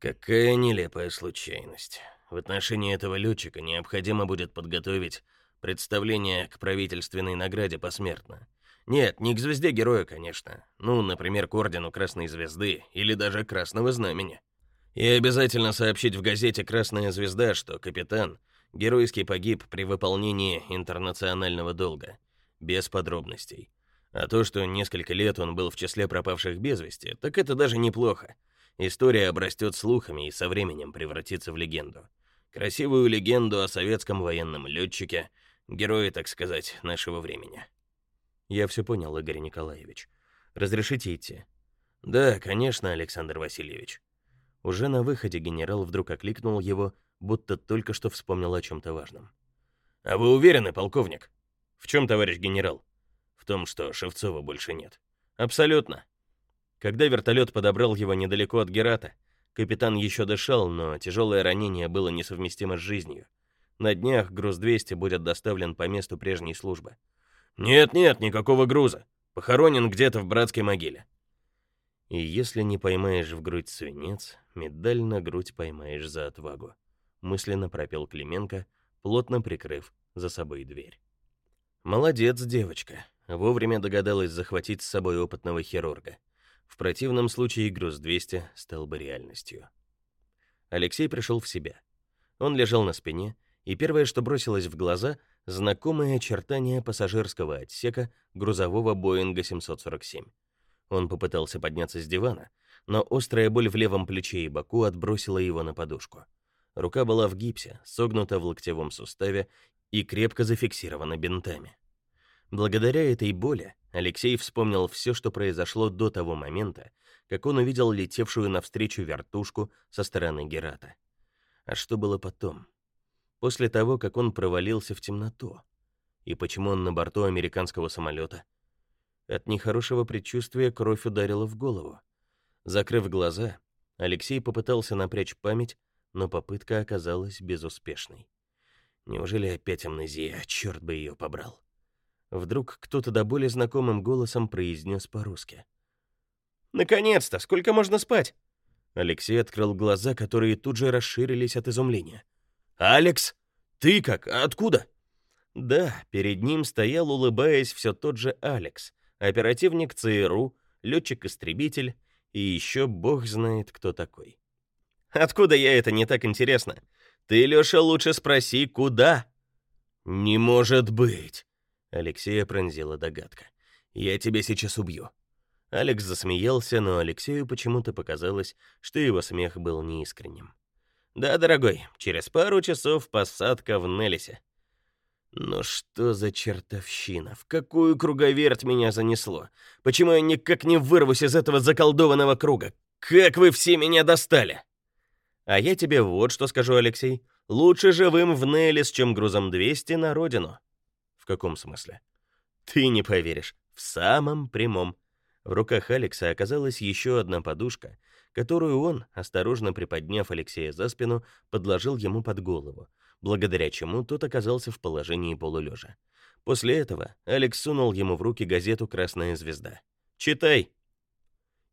Какая нелепая случайность. В отношении этого летчика необходимо будет подготовить представление к правительственной награде посмертно. Нет, не к звезде героя, конечно. Ну, например, к ордену Красной звезды или даже Красного знамени. И обязательно сообщить в газете Красная звезда, что капитан геройски погиб при выполнении интернационального долга, без подробностей. А то, что несколько лет он был в числе пропавших без вести, так это даже неплохо. История обрастет слухами и со временем превратится в легенду. Красивую легенду о советском военном летчике, герое, так сказать, нашего времени. Я все понял, Игорь Николаевич. Разрешите идти? Да, конечно, Александр Васильевич. Уже на выходе генерал вдруг окликнул его, будто только что вспомнил о чем то важном. А вы уверены, полковник? В чем, товарищ генерал? В том, что Шевцова больше нет. Абсолютно. Когда вертолет подобрал его недалеко от Герата, капитан еще дышал, но тяжелое ранение было несовместимо с жизнью. На днях груз 200 будет доставлен по месту прежней службы. Нет-нет, никакого груза. Похоронен где-то в братской могиле. И если не поймаешь в грудь свинец, медаль на грудь поймаешь за отвагу, мысленно пропел Клименко, плотно прикрыв за собой дверь. Молодец, девочка. Вовремя догадалась захватить с собой опытного хирурга. В противном случае груз 200 стал бы реальностью. Алексей пришел в себя. Он лежал на спине, и первое, что бросилось в глаза, знакомые очертания пассажирского отсека грузового Боинга 747. Он попытался подняться с дивана, но острая боль в левом плече и боку отбросила его на подушку. Рука была в гипсе, согнута в локтевом суставе и крепко зафиксирована бинтами. Благодаря этой боли Алексей вспомнил все, что произошло до того момента, как он увидел летевшую навстречу вертушку со стороны Герата. А что было потом? После того, как он провалился в темноту? И почему он на борту американского самолета? От нехорошего предчувствия кровь ударила в голову. Закрыв глаза, Алексей попытался напрячь память, но попытка оказалась безуспешной. Неужели опять амнезия? Черт бы ее побрал. Вдруг кто-то до боли знакомым голосом произнес по-русски. «Наконец-то! Сколько можно спать?» Алексей открыл глаза, которые тут же расширились от изумления. «Алекс? Ты как? Откуда?» Да, перед ним стоял, улыбаясь, все тот же Алекс, оперативник ЦРУ, летчик-истребитель и еще бог знает кто такой. «Откуда я это, не так интересно. Ты, Леша, лучше спроси, куда?» «Не может быть!» Алексея пронзила догадка. «Я тебя сейчас убью». Алекс засмеялся, но Алексею почему-то показалось, что его смех был неискренним. «Да, дорогой, через пару часов посадка в Неллисе». Но что за чертовщина? В какую круговерть меня занесло? Почему я никак не вырвусь из этого заколдованного круга? Как вы все меня достали? А я тебе вот что скажу, Алексей. Лучше живым в Неллис, чем грузом 200 на родину. В каком смысле? Ты не поверишь. В самом прямом. В руках Алекса оказалась еще одна подушка, которую он, осторожно приподняв Алексея за спину, подложил ему под голову, благодаря чему тот оказался в положении полулежа. После этого Алекс сунул ему в руки газету «Красная звезда». «Читай!»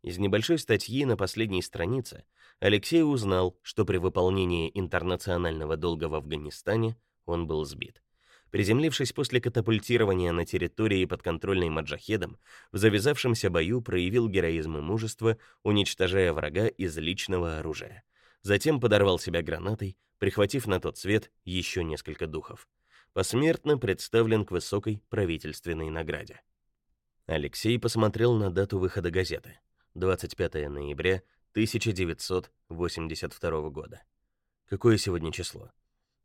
Из небольшой статьи на последней странице Алексей узнал, что при выполнении интернационального долга в Афганистане он был сбит. Приземлившись после катапультирования на территории подконтрольной маджахедам, в завязавшемся бою проявил героизм и мужество, уничтожая врага из личного оружия. Затем подорвал себя гранатой, прихватив на тот свет еще несколько духов. Посмертно представлен к высокой правительственной награде. Алексей посмотрел на дату выхода газеты. 25 ноября 1982 года. Какое сегодня число?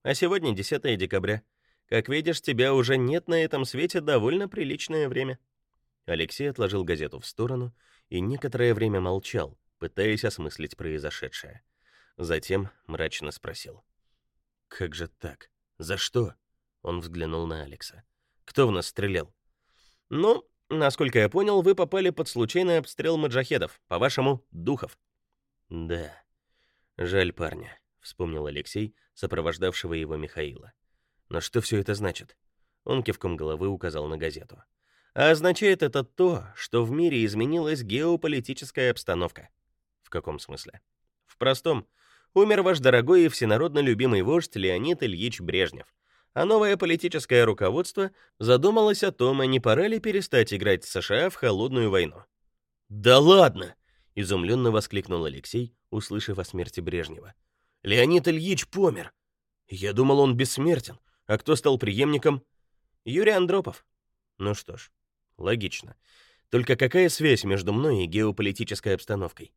А сегодня 10 декабря. Как видишь, тебя уже нет на этом свете довольно приличное время. Алексей отложил газету в сторону и некоторое время молчал, пытаясь осмыслить произошедшее. Затем мрачно спросил: "Как же так? За что?" Он взглянул на Алекса. "Кто в нас стрелял?" "Ну, насколько я понял, вы попали под случайный обстрел маджахедов, по-вашему, духов". "Да. Жаль парня", вспомнил Алексей, сопровождавшего его Михаила. Но что все это значит? Он кивком головы указал на газету. А означает это то, что в мире изменилась геополитическая обстановка. В каком смысле? В простом. Умер ваш дорогой и всенародно любимый вождь Леонид Ильич Брежнев. А новое политическое руководство задумалось о том, а не пора ли перестать играть с США в холодную войну. Да ладно, изумленно воскликнул Алексей, услышав о смерти Брежнева. Леонид Ильич помер. Я думал, он бессмертен. А кто стал преемником? Юрий Андропов. Ну что ж, логично. Только какая связь между мной и геополитической обстановкой?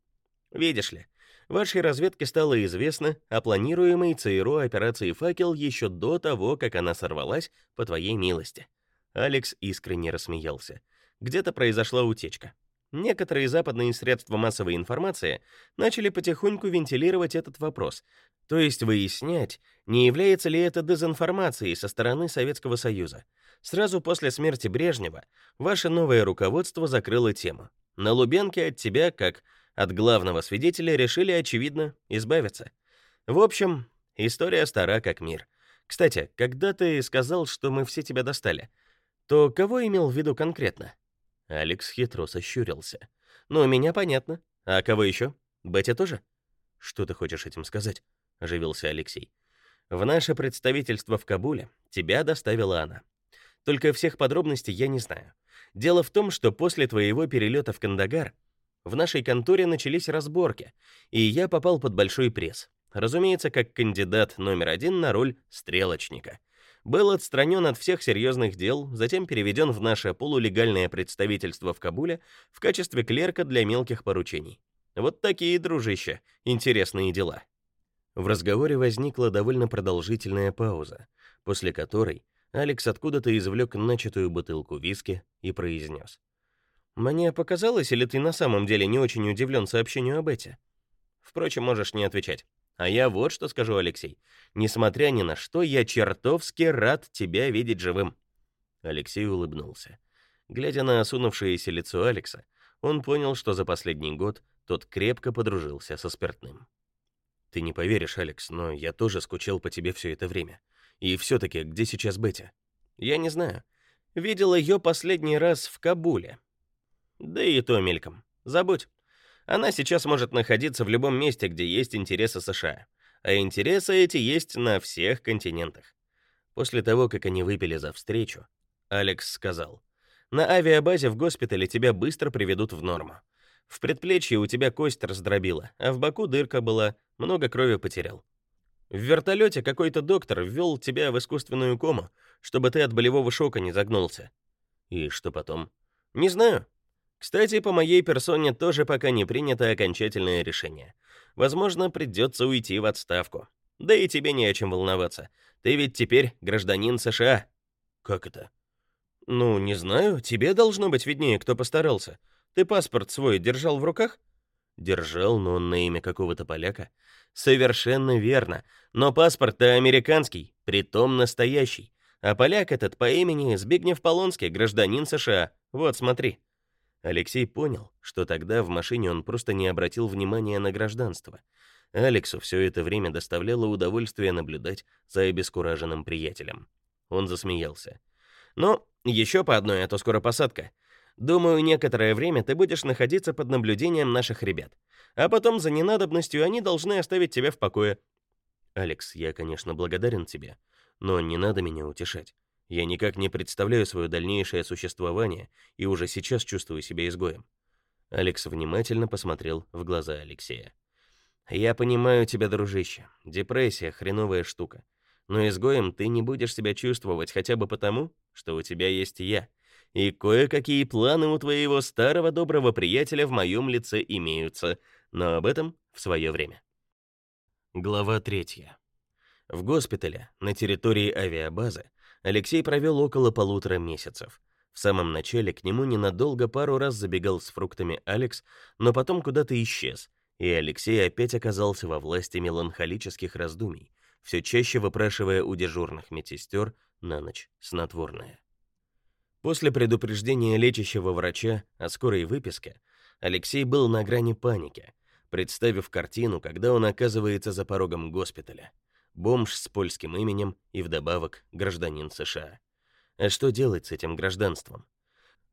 Видишь ли, вашей разведке стало известно о планируемой ЦРУ операции «Факел» еще до того, как она сорвалась по твоей милости. Алекс искренне рассмеялся. Где-то произошла утечка. Некоторые западные средства массовой информации начали потихоньку вентилировать этот вопрос, то есть выяснять, не является ли это дезинформацией со стороны Советского Союза. Сразу после смерти Брежнева ваше новое руководство закрыло тему. На Лубенке от тебя, как от главного свидетеля, решили очевидно избавиться. В общем, история стара как мир. Кстати, когда ты сказал, что мы все тебя достали, то кого имел в виду конкретно? Алекс хитро сощурился. Ну, меня понятно. А кого еще? Бетти тоже? Что ты хочешь этим сказать? оживился Алексей. В наше представительство в Кабуле тебя доставила она. Только всех подробностей я не знаю. Дело в том, что после твоего перелета в Кандагар в нашей конторе начались разборки, и я попал под большой пресс. Разумеется, как кандидат номер один на роль стрелочника. Был отстранен от всех серьезных дел, затем переведен в наше полулегальное представительство в Кабуле в качестве клерка для мелких поручений. Вот такие, дружище, интересные дела. В разговоре возникла довольно продолжительная пауза, после которой Алекс откуда-то извлек начатую бутылку виски и произнес. «Мне показалось, или ты на самом деле не очень удивлен сообщению об Эте? Впрочем, можешь не отвечать. А я вот что скажу, Алексей. Несмотря ни на что, я чертовски рад тебя видеть живым». Алексей улыбнулся. Глядя на осунувшееся лицо Алекса, он понял, что за последний год тот крепко подружился со спиртным. Ты не поверишь, Алекс, но я тоже скучал по тебе все это время. И все таки где сейчас Бетти? Я не знаю. Видел ее последний раз в Кабуле. Да и то мельком. Забудь. Она сейчас может находиться в любом месте, где есть интересы США. А интересы эти есть на всех континентах. После того, как они выпили за встречу, Алекс сказал: "На авиабазе в госпитале тебя быстро приведут в норму. В предплечье у тебя кость раздробила, а в боку дырка была, много крови потерял. В вертолете какой-то доктор ввел тебя в искусственную кому, чтобы ты от болевого шока не загнулся. И что потом? Не знаю. Кстати, по моей персоне тоже пока не принято окончательное решение. Возможно, придется уйти в отставку. Да и тебе не о чем волноваться. Ты ведь теперь гражданин США. Как это? Ну, не знаю, тебе должно быть виднее, кто постарался. Ты паспорт свой держал в руках? Держал, но он на имя какого-то поляка. Совершенно верно. Но паспорт-то американский, притом настоящий. А поляк этот по имени Збигнев Полонский, гражданин США. Вот, смотри. Алексей понял, что тогда в машине он просто не обратил внимания на гражданство. Алексу все это время доставляло удовольствие наблюдать за обескураженным приятелем. Он засмеялся. «Ну, еще по одной, а то скоро посадка. Думаю, некоторое время ты будешь находиться под наблюдением наших ребят. А потом за ненадобностью они должны оставить тебя в покое. Алекс, я, конечно, благодарен тебе, но не надо меня утешать. Я никак не представляю свое дальнейшее существование и уже сейчас чувствую себя изгоем. Алекс внимательно посмотрел в глаза Алексея. Я понимаю тебя, дружище. Депрессия хреновая штука. Но изгоем ты не будешь себя чувствовать хотя бы потому, что у тебя есть я и кое-какие планы у твоего старого доброго приятеля в моем лице имеются, но об этом в свое время. Глава третья. В госпитале на территории авиабазы Алексей провел около полутора месяцев. В самом начале к нему ненадолго пару раз забегал с фруктами Алекс, но потом куда-то исчез, и Алексей опять оказался во власти меланхолических раздумий, все чаще выпрашивая у дежурных медсестер на ночь снотворное. После предупреждения лечащего врача о скорой выписке, Алексей был на грани паники, представив картину, когда он оказывается за порогом госпиталя. Бомж с польским именем и вдобавок гражданин США. А что делать с этим гражданством?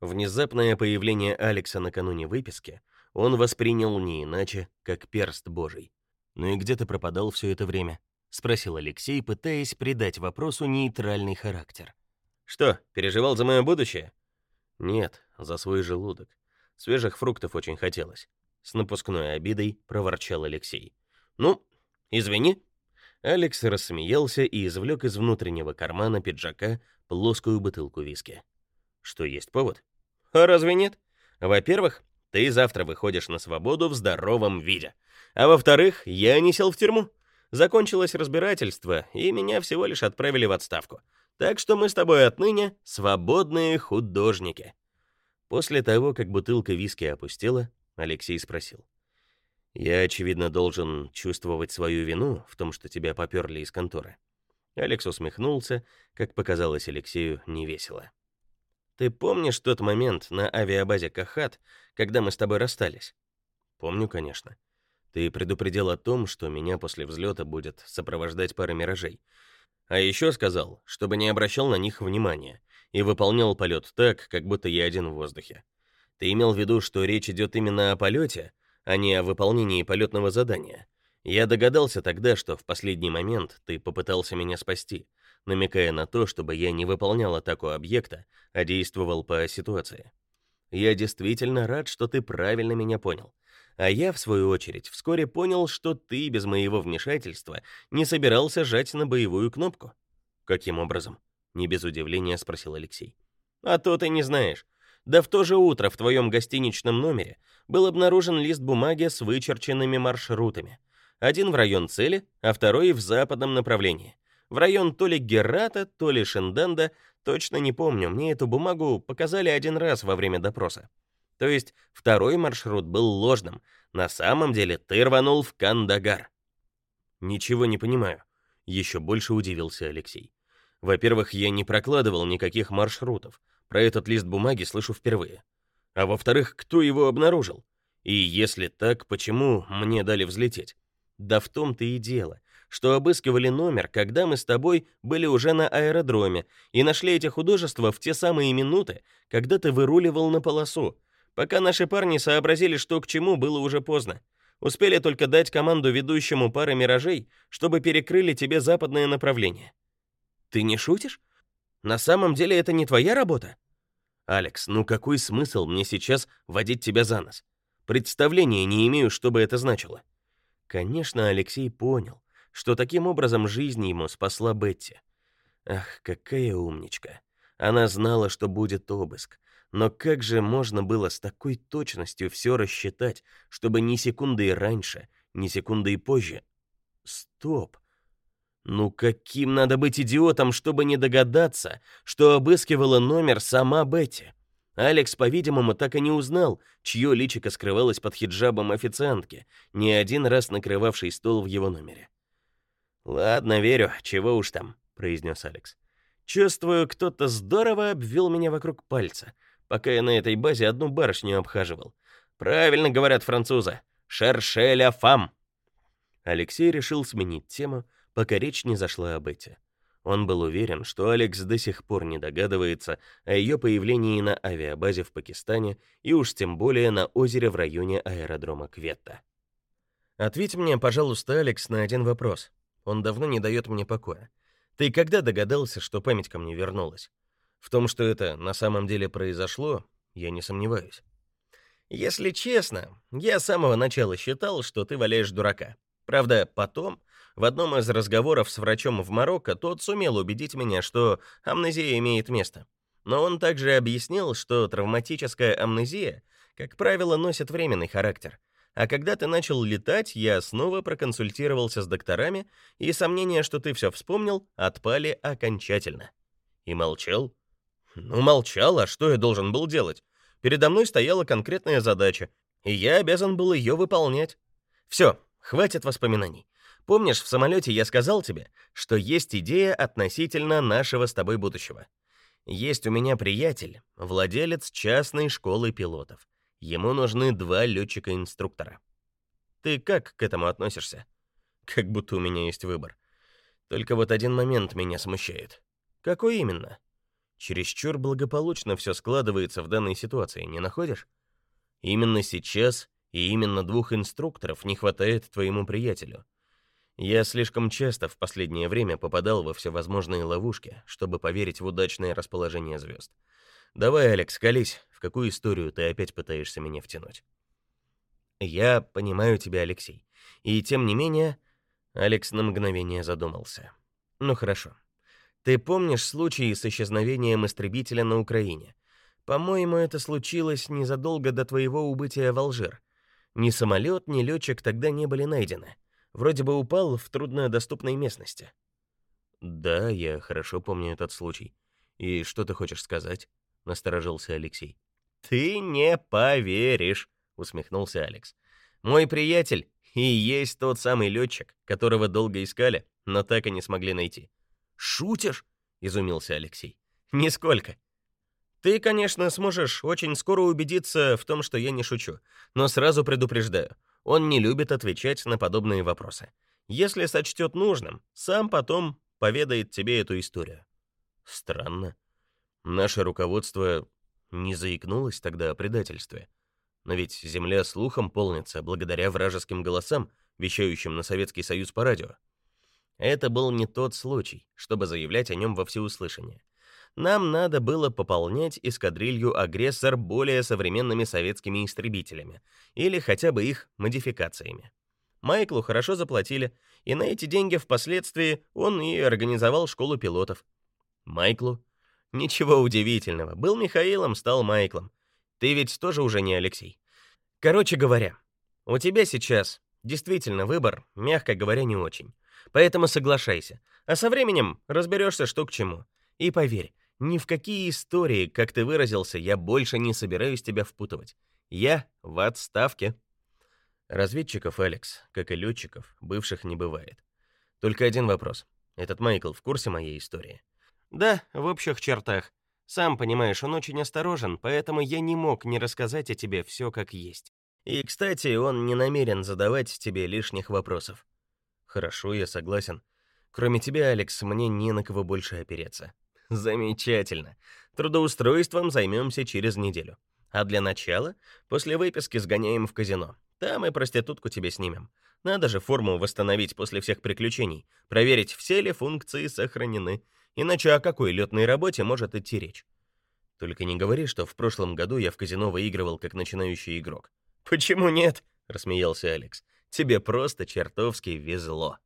Внезапное появление Алекса накануне выписки он воспринял не иначе, как перст Божий. «Ну и где ты пропадал все это время?» — спросил Алексей, пытаясь придать вопросу нейтральный характер. Что, переживал за мое будущее? Нет, за свой желудок. Свежих фруктов очень хотелось. С напускной обидой проворчал Алексей. Ну, извини. Алекс рассмеялся и извлек из внутреннего кармана пиджака плоскую бутылку виски. Что есть повод? А разве нет? Во-первых, ты завтра выходишь на свободу в здоровом виде. А во-вторых, я не сел в тюрьму. Закончилось разбирательство, и меня всего лишь отправили в отставку. Так что мы с тобой отныне свободные художники. После того, как бутылка виски опустела, Алексей спросил: "Я очевидно должен чувствовать свою вину в том, что тебя попёрли из конторы". Алекс усмехнулся, как показалось Алексею, невесело. Ты помнишь тот момент на авиабазе Кахат, когда мы с тобой расстались? Помню, конечно. Ты предупредил о том, что меня после взлета будет сопровождать пара миражей. А еще сказал, чтобы не обращал на них внимания и выполнял полет так, как будто я один в воздухе. Ты имел в виду, что речь идет именно о полете, а не о выполнении полетного задания. Я догадался тогда, что в последний момент ты попытался меня спасти, намекая на то, чтобы я не выполнял атаку объекта, а действовал по ситуации. Я действительно рад, что ты правильно меня понял. А я, в свою очередь, вскоре понял, что ты без моего вмешательства не собирался жать на боевую кнопку. Каким образом? Не без удивления спросил Алексей. А то ты не знаешь. Да в то же утро в твоем гостиничном номере был обнаружен лист бумаги с вычерченными маршрутами. Один в район цели, а второй в западном направлении. В район то ли Геррата, то ли Шенданда, точно не помню. Мне эту бумагу показали один раз во время допроса. То есть второй маршрут был ложным. На самом деле ты рванул в Кандагар. Ничего не понимаю. Еще больше удивился Алексей. Во-первых, я не прокладывал никаких маршрутов. Про этот лист бумаги слышу впервые. А во-вторых, кто его обнаружил? И если так, почему мне дали взлететь? Да в том-то и дело, что обыскивали номер, когда мы с тобой были уже на аэродроме и нашли эти художества в те самые минуты, когда ты выруливал на полосу, Пока наши парни сообразили, что к чему, было уже поздно. Успели только дать команду ведущему пары миражей, чтобы перекрыли тебе западное направление. Ты не шутишь? На самом деле это не твоя работа? Алекс, ну какой смысл мне сейчас водить тебя за нос? Представления не имею, что бы это значило. Конечно, Алексей понял, что таким образом жизнь ему спасла Бетти. Ах, какая умничка. Она знала, что будет обыск, но как же можно было с такой точностью все рассчитать, чтобы ни секунды и раньше, ни секунды и позже? Стоп. Ну каким надо быть идиотом, чтобы не догадаться, что обыскивала номер сама Бетти? Алекс, по-видимому, так и не узнал, чье личико скрывалось под хиджабом официантки, не один раз накрывавшей стол в его номере. «Ладно, верю, чего уж там», — произнес Алекс. «Чувствую, кто-то здорово обвел меня вокруг пальца, пока я на этой базе одну барышню обхаживал. Правильно говорят французы. Шершеля фам». Алексей решил сменить тему, пока речь не зашла об Эти. Он был уверен, что Алекс до сих пор не догадывается о ее появлении на авиабазе в Пакистане и уж тем более на озере в районе аэродрома Кветта. «Ответь мне, пожалуйста, Алекс, на один вопрос. Он давно не дает мне покоя. Ты когда догадался, что память ко мне вернулась? В том, что это на самом деле произошло, я не сомневаюсь. Если честно, я с самого начала считал, что ты валяешь дурака. Правда, потом, в одном из разговоров с врачом в Марокко, тот сумел убедить меня, что амнезия имеет место. Но он также объяснил, что травматическая амнезия, как правило, носит временный характер. А когда ты начал летать, я снова проконсультировался с докторами, и сомнения, что ты все вспомнил, отпали окончательно. И молчал? Ну, молчал, а что я должен был делать? Передо мной стояла конкретная задача, и я обязан был ее выполнять. Все, Хватит воспоминаний. Помнишь, в самолете я сказал тебе, что есть идея относительно нашего с тобой будущего? Есть у меня приятель, владелец частной школы пилотов. Ему нужны два летчика-инструктора. Ты как к этому относишься? Как будто у меня есть выбор. Только вот один момент меня смущает. Какой именно? Чересчур благополучно все складывается в данной ситуации, не находишь? Именно сейчас и именно двух инструкторов не хватает твоему приятелю. Я слишком часто в последнее время попадал во всевозможные ловушки, чтобы поверить в удачное расположение звезд. Давай, Алекс, колись, в какую историю ты опять пытаешься меня втянуть? Я понимаю тебя, Алексей. И тем не менее, Алекс на мгновение задумался. Ну хорошо. Ты помнишь случай с исчезновением истребителя на Украине? По-моему, это случилось незадолго до твоего убытия в Алжир. Ни самолет, ни летчик тогда не были найдены. Вроде бы упал в труднодоступной местности. Да, я хорошо помню этот случай. И что ты хочешь сказать? насторожился Алексей. Ты не поверишь, усмехнулся Алекс. Мой приятель и есть тот самый летчик, которого долго искали, но так и не смогли найти. Шутишь? изумился Алексей. Нисколько. Ты, конечно, сможешь очень скоро убедиться в том, что я не шучу, но сразу предупреждаю, он не любит отвечать на подобные вопросы. Если сочтет нужным, сам потом поведает тебе эту историю. Странно. Наше руководство не заикнулось тогда о предательстве. Но ведь земля слухом полнится благодаря вражеским голосам, вещающим на Советский Союз по радио. Это был не тот случай, чтобы заявлять о нем во всеуслышание нам надо было пополнять эскадрилью агрессор более современными советскими истребителями или хотя бы их модификациями. Майклу хорошо заплатили, и на эти деньги впоследствии он и организовал школу пилотов. Майклу? Ничего удивительного. Был Михаилом, стал Майклом. Ты ведь тоже уже не Алексей. Короче говоря, у тебя сейчас действительно выбор, мягко говоря, не очень. Поэтому соглашайся. А со временем разберешься, что к чему. И поверь, ни в какие истории, как ты выразился, я больше не собираюсь тебя впутывать. Я в отставке. Разведчиков, Алекс, как и летчиков, бывших не бывает. Только один вопрос. Этот Майкл в курсе моей истории? Да, в общих чертах. Сам понимаешь, он очень осторожен, поэтому я не мог не рассказать о тебе все как есть. И, кстати, он не намерен задавать тебе лишних вопросов. Хорошо, я согласен. Кроме тебя, Алекс, мне не на кого больше опереться. Замечательно. Трудоустройством займемся через неделю. А для начала, после выписки сгоняем в казино. Там и проститутку тебе снимем. Надо же форму восстановить после всех приключений, проверить, все ли функции сохранены. Иначе о какой летной работе может идти речь? Только не говори, что в прошлом году я в казино выигрывал как начинающий игрок. Почему нет? рассмеялся Алекс. Тебе просто чертовски везло.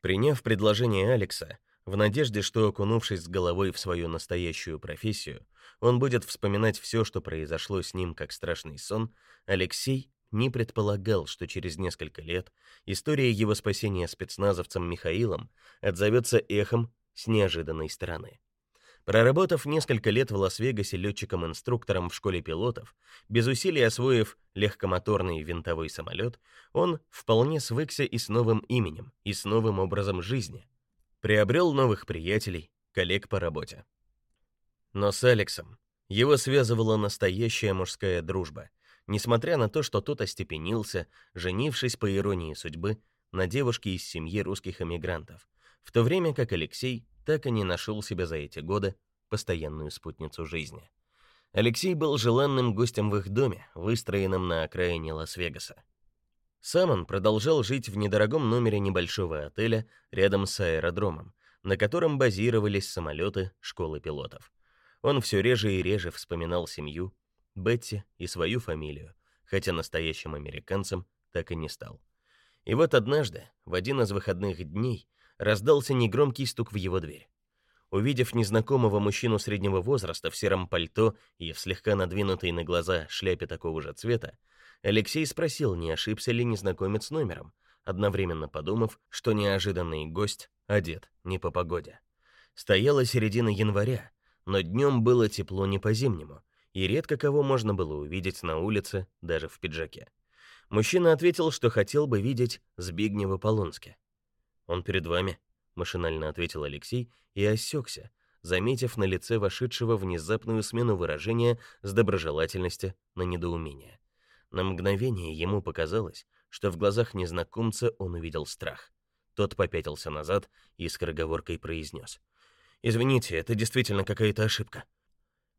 Приняв предложение Алекса, в надежде, что, окунувшись с головой в свою настоящую профессию, он будет вспоминать все, что произошло с ним как страшный сон, Алексей не предполагал, что через несколько лет история его спасения спецназовцем Михаилом отзовется эхом с неожиданной стороны. Проработав несколько лет в Лас-Вегасе летчиком-инструктором в школе пилотов, без усилий освоив легкомоторный винтовой самолет, он вполне свыкся и с новым именем, и с новым образом жизни. Приобрел новых приятелей, коллег по работе. Но с Алексом его связывала настоящая мужская дружба, несмотря на то, что тот остепенился, женившись по иронии судьбы на девушке из семьи русских эмигрантов, в то время как Алексей так и не нашел себе за эти годы постоянную спутницу жизни. Алексей был желанным гостем в их доме, выстроенном на окраине Лас-Вегаса. Сам он продолжал жить в недорогом номере небольшого отеля рядом с аэродромом, на котором базировались самолеты школы пилотов. Он все реже и реже вспоминал семью, Бетти и свою фамилию, хотя настоящим американцем так и не стал. И вот однажды, в один из выходных дней, раздался негромкий стук в его дверь. Увидев незнакомого мужчину среднего возраста в сером пальто и в слегка надвинутой на глаза шляпе такого же цвета, Алексей спросил, не ошибся ли незнакомец номером, одновременно подумав, что неожиданный гость одет не по погоде. Стояла середина января, но днем было тепло не по-зимнему, и редко кого можно было увидеть на улице, даже в пиджаке. Мужчина ответил, что хотел бы видеть Збигнева Полонски. «Он перед вами», — машинально ответил Алексей и осекся, заметив на лице вошедшего внезапную смену выражения с доброжелательности на недоумение. На мгновение ему показалось, что в глазах незнакомца он увидел страх. Тот попятился назад и скороговоркой произнес. «Извините, это действительно какая-то ошибка».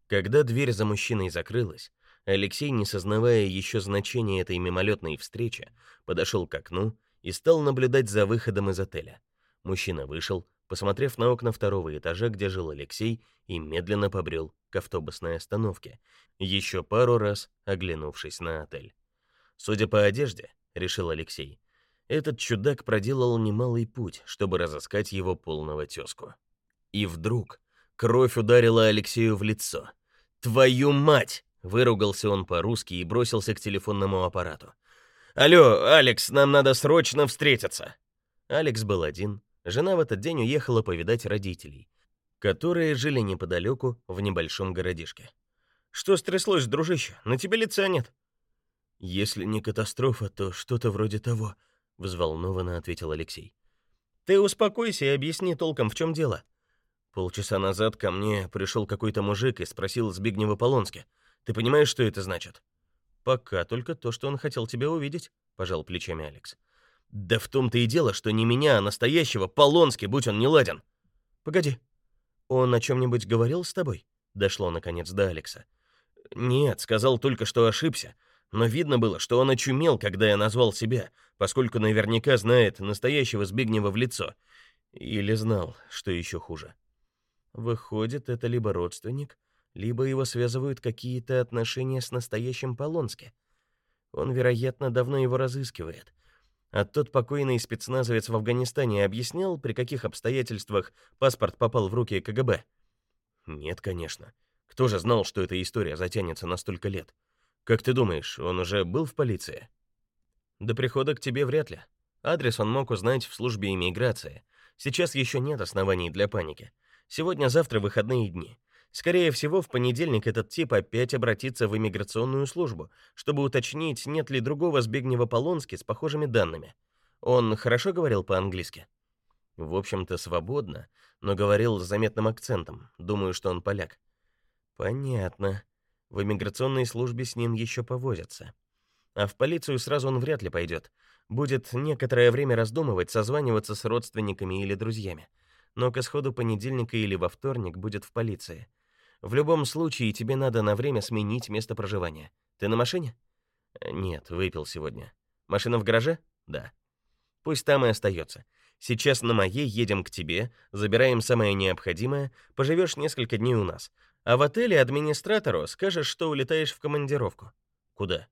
Когда дверь за мужчиной закрылась, Алексей, не сознавая еще значения этой мимолетной встречи, подошел к окну и стал наблюдать за выходом из отеля. Мужчина вышел, посмотрев на окна второго этажа, где жил Алексей, и медленно побрел к автобусной остановке, еще пару раз оглянувшись на отель. Судя по одежде, решил Алексей, этот чудак проделал немалый путь, чтобы разыскать его полного тезку. И вдруг кровь ударила Алексею в лицо. «Твою мать!» — выругался он по-русски и бросился к телефонному аппарату. «Алло, Алекс, нам надо срочно встретиться!» Алекс был один. Жена в этот день уехала повидать родителей, которые жили неподалеку в небольшом городишке. «Что стряслось, дружище? На тебе лица нет». «Если не катастрофа, то что-то вроде того», — взволнованно ответил Алексей. «Ты успокойся и объясни толком, в чем дело». Полчаса назад ко мне пришел какой-то мужик и спросил Збигнева Полонски. «Ты понимаешь, что это значит?» Пока только то, что он хотел тебя увидеть, пожал плечами Алекс. Да в том-то и дело, что не меня, а настоящего Полонски, будь он не ладен. Погоди. Он о чем нибудь говорил с тобой? Дошло наконец до Алекса. Нет, сказал только, что ошибся. Но видно было, что он очумел, когда я назвал себя, поскольку наверняка знает настоящего Збигнева в лицо. Или знал, что еще хуже. Выходит, это либо родственник, либо его связывают какие-то отношения с настоящим Полонски. Он, вероятно, давно его разыскивает. А тот покойный спецназовец в Афганистане объяснял, при каких обстоятельствах паспорт попал в руки КГБ? Нет, конечно. Кто же знал, что эта история затянется на столько лет? Как ты думаешь, он уже был в полиции? До прихода к тебе вряд ли. Адрес он мог узнать в службе иммиграции. Сейчас еще нет оснований для паники. Сегодня-завтра выходные дни. Скорее всего, в понедельник этот тип опять обратится в иммиграционную службу, чтобы уточнить, нет ли другого Збигнева Полонски с похожими данными. Он хорошо говорил по-английски? В общем-то, свободно, но говорил с заметным акцентом. Думаю, что он поляк. Понятно. В иммиграционной службе с ним еще повозятся. А в полицию сразу он вряд ли пойдет. Будет некоторое время раздумывать, созваниваться с родственниками или друзьями. Но к исходу понедельника или во вторник будет в полиции. В любом случае тебе надо на время сменить место проживания. Ты на машине? Э, нет, выпил сегодня. Машина в гараже? Да. Пусть там и остается. Сейчас на моей едем к тебе, забираем самое необходимое, поживешь несколько дней у нас. А в отеле администратору скажешь, что улетаешь в командировку. Куда?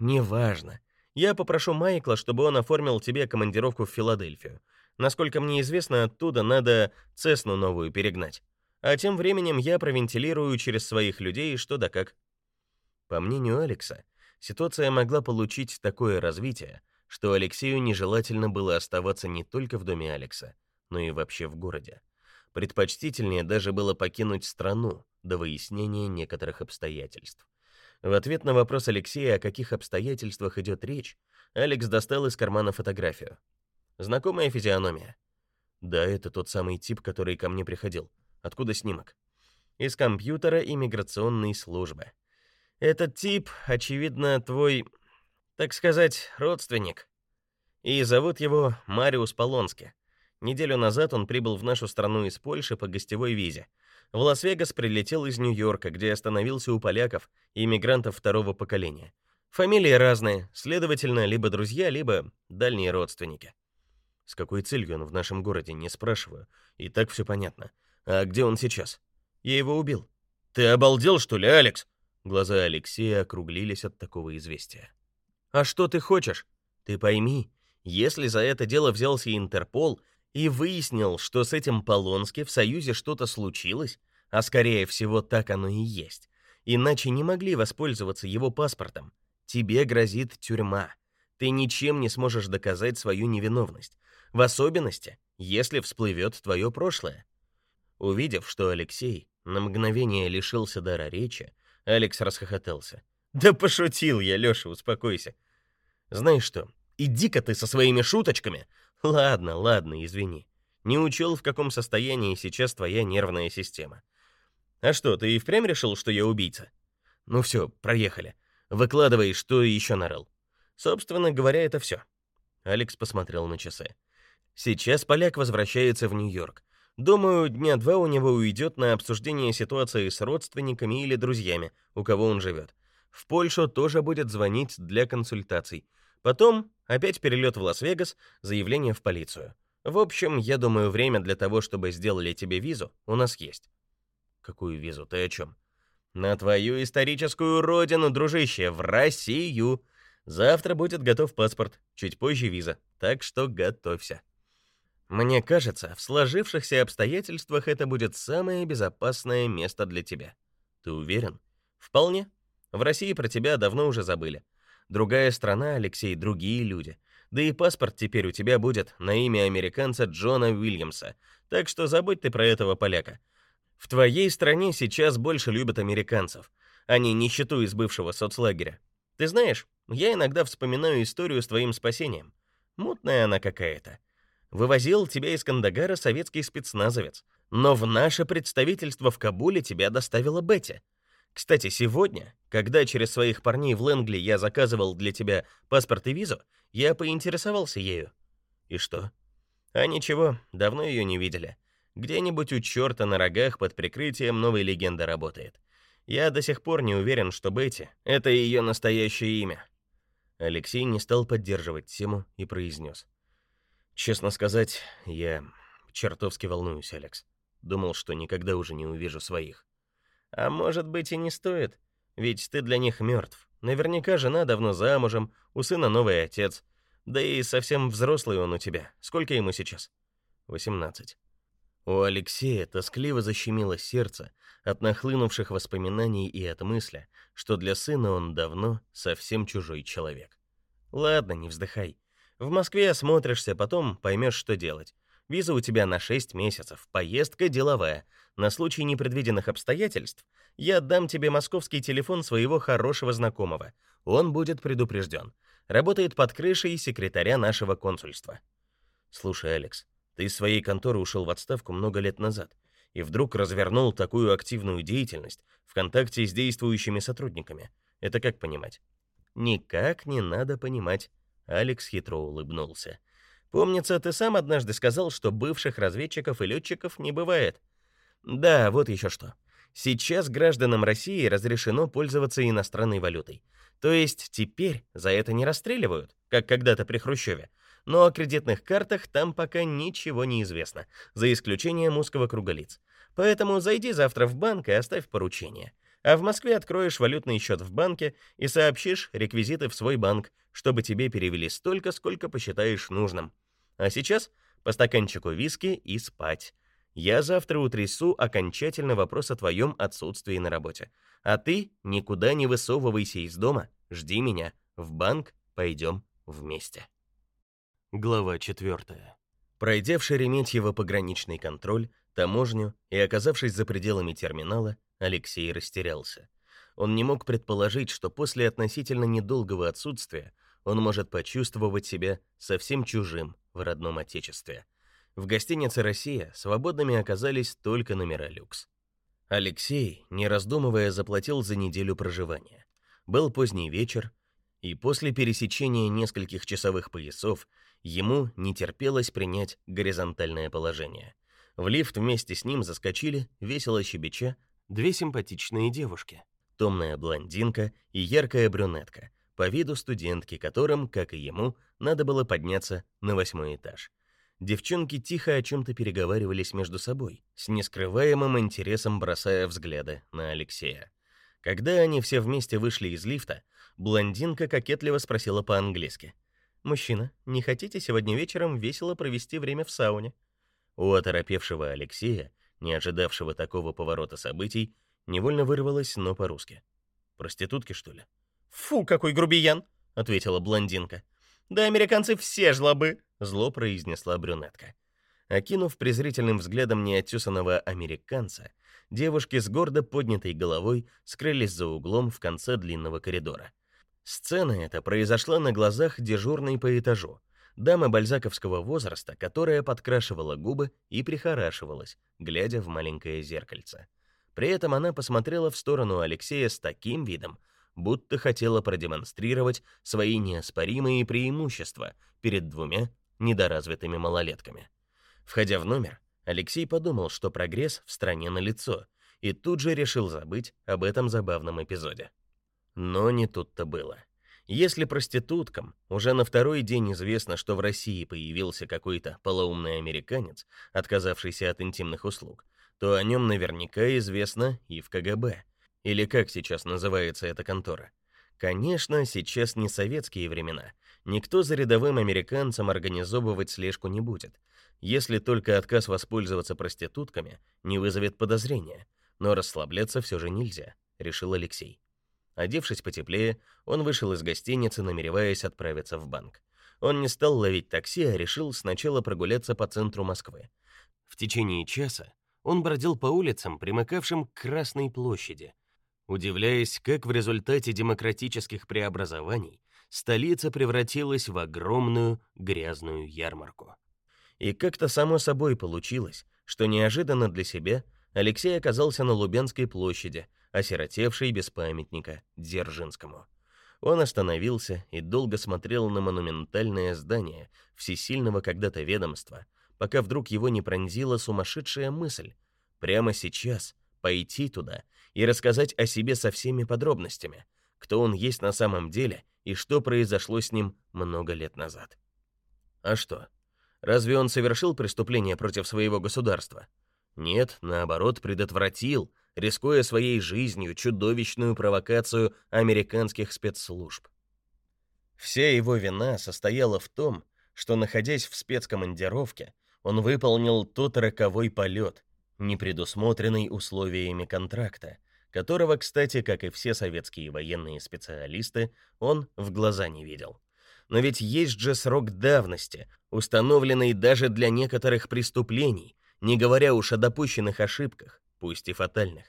Неважно. Я попрошу Майкла, чтобы он оформил тебе командировку в Филадельфию. Насколько мне известно, оттуда надо Цесну новую перегнать. А тем временем я провентилирую через своих людей что да как. По мнению Алекса, Ситуация могла получить такое развитие, что Алексею нежелательно было оставаться не только в доме Алекса, но и вообще в городе. Предпочтительнее даже было покинуть страну до выяснения некоторых обстоятельств. В ответ на вопрос Алексея, о каких обстоятельствах идет речь, Алекс достал из кармана фотографию. Знакомая физиономия. Да, это тот самый тип, который ко мне приходил. Откуда снимок? Из компьютера иммиграционной службы. Этот тип, очевидно, твой, так сказать, родственник. И зовут его Мариус Полонски. Неделю назад он прибыл в нашу страну из Польши по гостевой визе. В Лас-Вегас прилетел из Нью-Йорка, где остановился у поляков и иммигрантов второго поколения. Фамилии разные, следовательно, либо друзья, либо дальние родственники. С какой целью он в нашем городе, не спрашиваю. И так все понятно. А где он сейчас? Я его убил. Ты обалдел, что ли, Алекс? Глаза Алексея округлились от такого известия. А что ты хочешь? Ты пойми, если за это дело взялся Интерпол, и выяснил, что с этим Полонски в Союзе что-то случилось, а скорее всего так оно и есть, иначе не могли воспользоваться его паспортом. Тебе грозит тюрьма. Ты ничем не сможешь доказать свою невиновность, в особенности, если всплывет твое прошлое. Увидев, что Алексей на мгновение лишился дара речи, Алекс расхохотался. «Да пошутил я, Лёша, успокойся. Знаешь что, иди-ка ты со своими шуточками Ладно, ладно, извини. Не учел, в каком состоянии сейчас твоя нервная система. А что, ты и впрямь решил, что я убийца? Ну все, проехали. Выкладывай, что еще нарыл. Собственно говоря, это все. Алекс посмотрел на часы. Сейчас поляк возвращается в Нью-Йорк. Думаю, дня два у него уйдет на обсуждение ситуации с родственниками или друзьями, у кого он живет. В Польшу тоже будет звонить для консультаций. Потом опять перелет в Лас-Вегас, заявление в полицию. В общем, я думаю, время для того, чтобы сделали тебе визу, у нас есть. Какую визу? Ты о чем? На твою историческую родину, дружище, в Россию. Завтра будет готов паспорт, чуть позже виза. Так что готовься. Мне кажется, в сложившихся обстоятельствах это будет самое безопасное место для тебя. Ты уверен? Вполне. В России про тебя давно уже забыли. Другая страна, Алексей, другие люди. Да и паспорт теперь у тебя будет на имя американца Джона Уильямса. Так что забудь ты про этого поляка. В твоей стране сейчас больше любят американцев, а не нищету из бывшего соцлагеря. Ты знаешь, я иногда вспоминаю историю с твоим спасением. Мутная она какая-то. Вывозил тебя из Кандагара советский спецназовец, но в наше представительство в Кабуле тебя доставила Бетти. Кстати, сегодня, когда через своих парней в Лэнгли я заказывал для тебя паспорт и визу, я поинтересовался ею. И что? А ничего, давно ее не видели. Где-нибудь у черта на рогах под прикрытием новой легенды работает. Я до сих пор не уверен, что Бетти — это ее настоящее имя. Алексей не стал поддерживать тему и произнес. Честно сказать, я чертовски волнуюсь, Алекс. Думал, что никогда уже не увижу своих. А может быть и не стоит, ведь ты для них мертв. Наверняка жена давно замужем, у сына новый отец. Да и совсем взрослый он у тебя. Сколько ему сейчас? 18. У Алексея тоскливо защемило сердце от нахлынувших воспоминаний и от мысли, что для сына он давно совсем чужой человек. Ладно, не вздыхай. В Москве осмотришься, потом поймешь, что делать. Виза у тебя на 6 месяцев, поездка деловая. На случай непредвиденных обстоятельств я отдам тебе московский телефон своего хорошего знакомого. Он будет предупрежден. Работает под крышей секретаря нашего консульства. Слушай, Алекс, ты из своей конторы ушел в отставку много лет назад и вдруг развернул такую активную деятельность в контакте с действующими сотрудниками. Это как понимать? Никак не надо понимать. Алекс хитро улыбнулся. Помнится, ты сам однажды сказал, что бывших разведчиков и летчиков не бывает. Да, вот еще что. Сейчас гражданам России разрешено пользоваться иностранной валютой. То есть теперь за это не расстреливают, как когда-то при Хрущеве. Но о кредитных картах там пока ничего не известно, за исключением узкого круга лиц. Поэтому зайди завтра в банк и оставь поручение. А в Москве откроешь валютный счет в банке и сообщишь реквизиты в свой банк, чтобы тебе перевели столько, сколько посчитаешь нужным. А сейчас по стаканчику виски и спать. Я завтра утрясу окончательно вопрос о твоем отсутствии на работе. А ты никуда не высовывайся из дома, Жди меня. В банк пойдем вместе. Глава 4. Пройдя в Шереметьево пограничный контроль, таможню и оказавшись за пределами терминала, Алексей растерялся. Он не мог предположить, что после относительно недолгого отсутствия он может почувствовать себя совсем чужим в родном отечестве. В гостинице «Россия» свободными оказались только номера люкс. Алексей, не раздумывая, заплатил за неделю проживания. Был поздний вечер, и после пересечения нескольких часовых поясов ему не терпелось принять горизонтальное положение. В лифт вместе с ним заскочили, весело щебеча, две симпатичные девушки. Томная блондинка и яркая брюнетка, по виду студентки, которым, как и ему, надо было подняться на восьмой этаж. Девчонки тихо о чем то переговаривались между собой, с нескрываемым интересом бросая взгляды на Алексея. Когда они все вместе вышли из лифта, блондинка кокетливо спросила по-английски: "Мужчина, не хотите сегодня вечером весело провести время в сауне?" У оторопевшего Алексея, не ожидавшего такого поворота событий, невольно вырвалось, но по-русски. "Проститутки, что ли?" "Фу, какой грубиян", ответила блондинка. "Да американцы все жлобы", зло произнесла брюнетка. Окинув презрительным взглядом неотесанного американца, девушки с гордо поднятой головой скрылись за углом в конце длинного коридора. Сцена эта произошла на глазах дежурной по этажу, дамы бальзаковского возраста, которая подкрашивала губы и прихорашивалась, глядя в маленькое зеркальце. При этом она посмотрела в сторону Алексея с таким видом, будто хотела продемонстрировать свои неоспоримые преимущества перед двумя недоразвитыми малолетками. Входя в номер, Алексей подумал, что прогресс в стране налицо, и тут же решил забыть об этом забавном эпизоде. Но не тут-то было. Если проституткам уже на второй день известно, что в России появился какой-то полоумный американец, отказавшийся от интимных услуг, то о нем наверняка известно и в КГБ. Или как сейчас называется эта контора. Конечно, сейчас не советские времена, никто за рядовым американцем организовывать слежку не будет, если только отказ воспользоваться проститутками не вызовет подозрения. Но расслабляться все же нельзя, решил Алексей. Одевшись потеплее, он вышел из гостиницы, намереваясь отправиться в банк. Он не стал ловить такси, а решил сначала прогуляться по центру Москвы. В течение часа он бродил по улицам, примыкавшим к Красной площади, удивляясь, как в результате демократических преобразований столица превратилась в огромную грязную ярмарку. И как-то само собой получилось, что неожиданно для себя Алексей оказался на Лубянской площади, осиротевшей без памятника Дзержинскому. Он остановился и долго смотрел на монументальное здание всесильного когда-то ведомства, пока вдруг его не пронзила сумасшедшая мысль прямо сейчас пойти туда и рассказать о себе со всеми подробностями, кто он есть на самом деле и что произошло с ним много лет назад. А что? Разве он совершил преступление против своего государства? Нет, наоборот, предотвратил, рискуя своей жизнью чудовищную провокацию американских спецслужб. Вся его вина состояла в том, что находясь в спецкомандировке, он выполнил тот роковой полет, не предусмотренный условиями контракта, которого, кстати, как и все советские военные специалисты, он в глаза не видел. Но ведь есть же срок давности, установленный даже для некоторых преступлений, не говоря уж о допущенных ошибках, пусть и фатальных.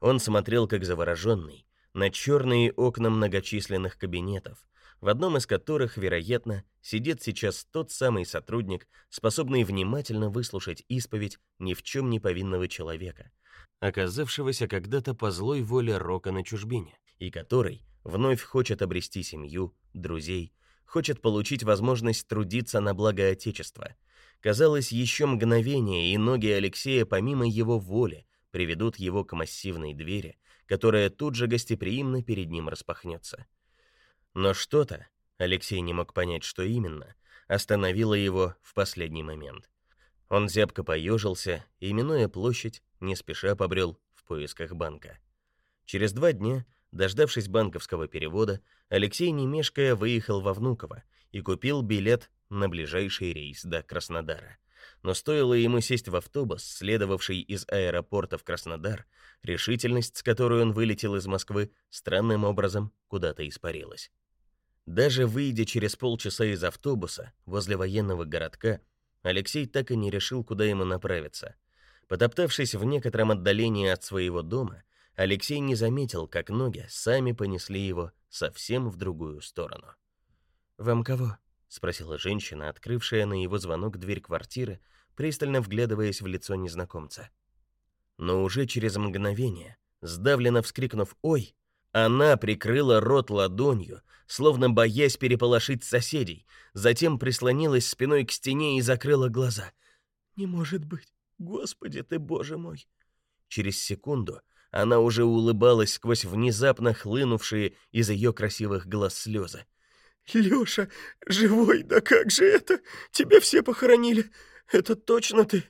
Он смотрел как завороженный на черные окна многочисленных кабинетов, в одном из которых, вероятно, сидит сейчас тот самый сотрудник, способный внимательно выслушать исповедь ни в чем не повинного человека, оказавшегося когда-то по злой воле Рока на чужбине, и который вновь хочет обрести семью, друзей, хочет получить возможность трудиться на благо Отечества. Казалось, еще мгновение, и ноги Алексея помимо его воли приведут его к массивной двери, которая тут же гостеприимно перед ним распахнется. Но что-то, Алексей не мог понять, что именно, остановило его в последний момент. Он зябко поежился и, минуя площадь, не спеша побрел в поисках банка. Через два дня, дождавшись банковского перевода, Алексей, не мешкая, выехал во Внуково и купил билет на ближайший рейс до Краснодара. Но стоило ему сесть в автобус, следовавший из аэропорта в Краснодар, решительность, с которой он вылетел из Москвы, странным образом куда-то испарилась. Даже выйдя через полчаса из автобуса возле военного городка, Алексей так и не решил, куда ему направиться. Потоптавшись в некотором отдалении от своего дома, Алексей не заметил, как ноги сами понесли его совсем в другую сторону. «Вам кого?» — спросила женщина, открывшая на его звонок дверь квартиры, пристально вглядываясь в лицо незнакомца. Но уже через мгновение, сдавленно вскрикнув «Ой!», она прикрыла рот ладонью, словно боясь переполошить соседей, затем прислонилась спиной к стене и закрыла глаза. «Не может быть! Господи ты, Боже мой!» Через секунду она уже улыбалась сквозь внезапно хлынувшие из ее красивых глаз слезы. «Леша, живой, да как же это? Тебя все похоронили. Это точно ты?»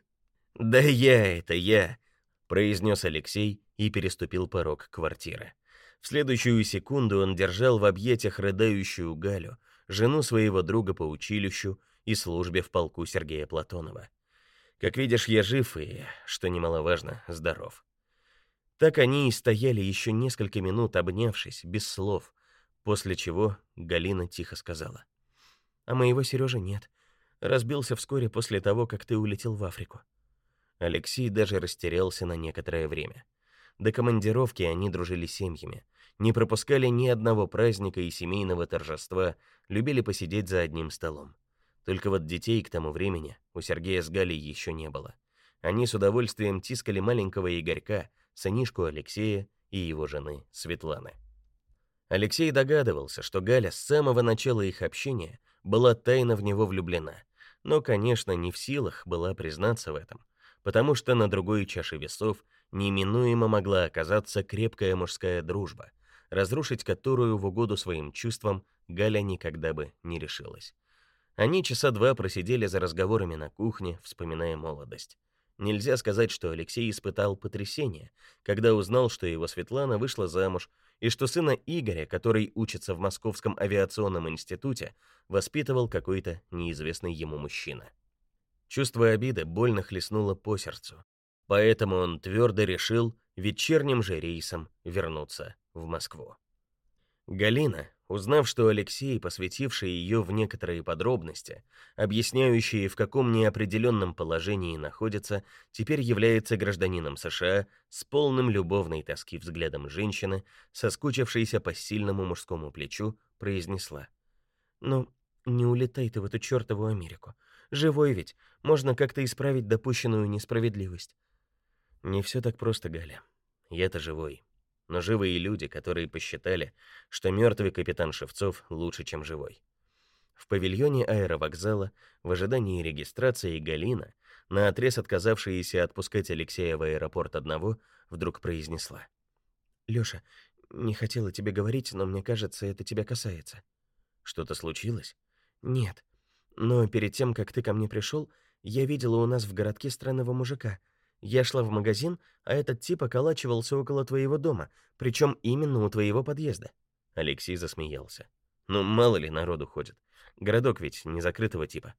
«Да я это я», — произнес Алексей и переступил порог квартиры. В следующую секунду он держал в объятиях рыдающую Галю, жену своего друга по училищу и службе в полку Сергея Платонова. Как видишь, я жив и, что немаловажно, здоров. Так они и стояли еще несколько минут, обнявшись, без слов, после чего Галина тихо сказала: "А моего Сережи нет. Разбился вскоре после того, как ты улетел в Африку". Алексей даже растерялся на некоторое время. До командировки они дружили семьями, не пропускали ни одного праздника и семейного торжества, любили посидеть за одним столом. Только вот детей к тому времени у Сергея с Галей еще не было. Они с удовольствием тискали маленького Игорька, сынишку Алексея и его жены Светланы. Алексей догадывался, что Галя с самого начала их общения была тайно в него влюблена, но, конечно, не в силах была признаться в этом, потому что на другой чаше весов неминуемо могла оказаться крепкая мужская дружба, разрушить которую в угоду своим чувствам Галя никогда бы не решилась. Они часа два просидели за разговорами на кухне, вспоминая молодость. Нельзя сказать, что Алексей испытал потрясение, когда узнал, что его Светлана вышла замуж и что сына Игоря, который учится в Московском авиационном институте, воспитывал какой-то неизвестный ему мужчина. Чувство обиды больно хлестнуло по сердцу, поэтому он твердо решил вечерним же рейсом вернуться в Москву. Галина, узнав, что Алексей, посвятивший ее в некоторые подробности, объясняющие, в каком неопределенном положении находится, теперь является гражданином США с полным любовной тоски взглядом женщины, соскучившейся по сильному мужскому плечу, произнесла: "Ну, не улетай ты в эту чертову Америку. Живой ведь, можно как-то исправить допущенную несправедливость. Не все так просто, Галя. Я-то живой. Но живые люди, которые посчитали, что мертвый капитан Шевцов лучше, чем живой. В павильоне аэровокзала, в ожидании регистрации Галина, наотрез отказавшаяся отпускать Алексея в аэропорт одного, вдруг произнесла: "Лёша, не хотела тебе говорить, но мне кажется, это тебя касается. Что-то случилось? Нет. Но перед тем, как ты ко мне пришел, я видела у нас в городке странного мужика. Я шла в магазин, а этот тип околачивался около твоего дома, причем именно у твоего подъезда. Алексей засмеялся. Ну, мало ли народу ходит. Городок ведь не закрытого типа.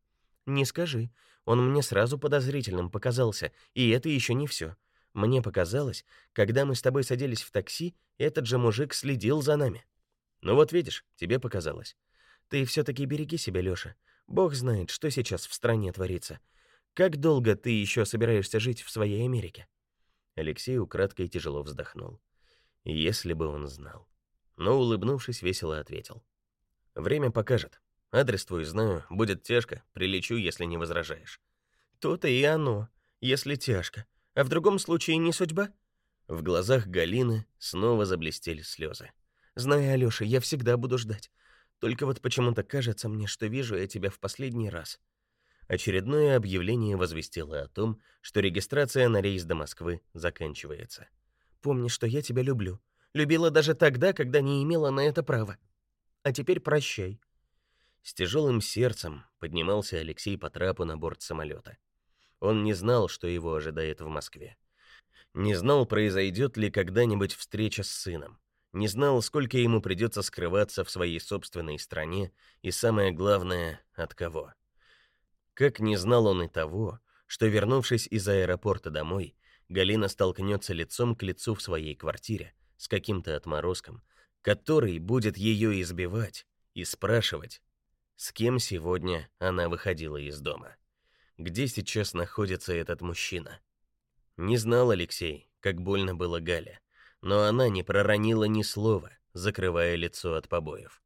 Не скажи. Он мне сразу подозрительным показался, и это еще не все. Мне показалось, когда мы с тобой садились в такси, этот же мужик следил за нами. Ну вот видишь, тебе показалось. Ты все таки береги себя, Лёша. Бог знает, что сейчас в стране творится. Как долго ты еще собираешься жить в своей Америке? Алексей украдкой тяжело вздохнул. Если бы он знал. Но улыбнувшись, весело ответил: Время покажет. Адрес твой знаю, будет тяжко, прилечу, если не возражаешь. То-то и оно, если тяжко. А в другом случае не судьба? В глазах Галины снова заблестели слезы. Знай, Алёша, я всегда буду ждать. Только вот почему-то кажется мне, что вижу я тебя в последний раз. Очередное объявление возвестило о том, что регистрация на рейс до Москвы заканчивается. Помни, что я тебя люблю. Любила даже тогда, когда не имела на это права. А теперь прощай. С тяжелым сердцем поднимался Алексей по трапу на борт самолета. Он не знал, что его ожидает в Москве. Не знал, произойдет ли когда-нибудь встреча с сыном не знал, сколько ему придется скрываться в своей собственной стране и самое главное, от кого. Как не знал он и того, что, вернувшись из аэропорта домой, Галина столкнется лицом к лицу в своей квартире с каким-то отморозком, который будет ее избивать и спрашивать, с кем сегодня она выходила из дома. Где сейчас находится этот мужчина? Не знал Алексей, как больно было Гале, но она не проронила ни слова, закрывая лицо от побоев.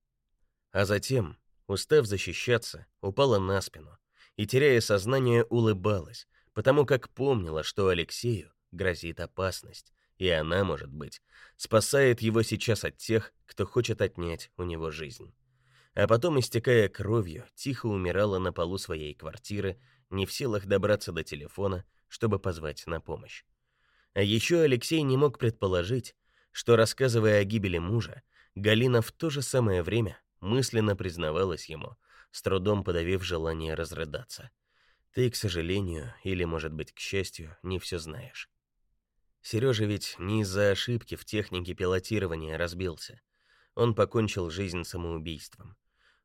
А затем, устав защищаться, упала на спину и, теряя сознание, улыбалась, потому как помнила, что Алексею грозит опасность, и она, может быть, спасает его сейчас от тех, кто хочет отнять у него жизнь. А потом, истекая кровью, тихо умирала на полу своей квартиры, не в силах добраться до телефона, чтобы позвать на помощь. А еще Алексей не мог предположить, что, рассказывая о гибели мужа, Галина в то же самое время мысленно признавалась ему, с трудом подавив желание разрыдаться. Ты, к сожалению, или, может быть, к счастью, не все знаешь. Сережа ведь не из-за ошибки в технике пилотирования разбился. Он покончил жизнь самоубийством.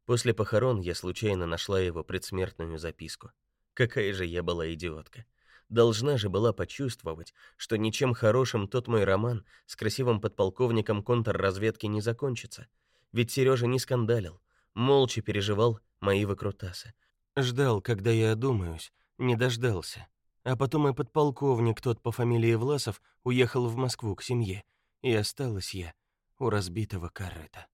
После похорон я случайно нашла его предсмертную записку. Какая же я была идиотка. Должна же была почувствовать, что ничем хорошим тот мой роман с красивым подполковником контрразведки не закончится. Ведь Сережа не скандалил, молча переживал мои выкрутасы. Ждал, когда я одумаюсь, не дождался. А потом и подполковник тот по фамилии Власов уехал в Москву к семье, и осталась я у разбитого корыта.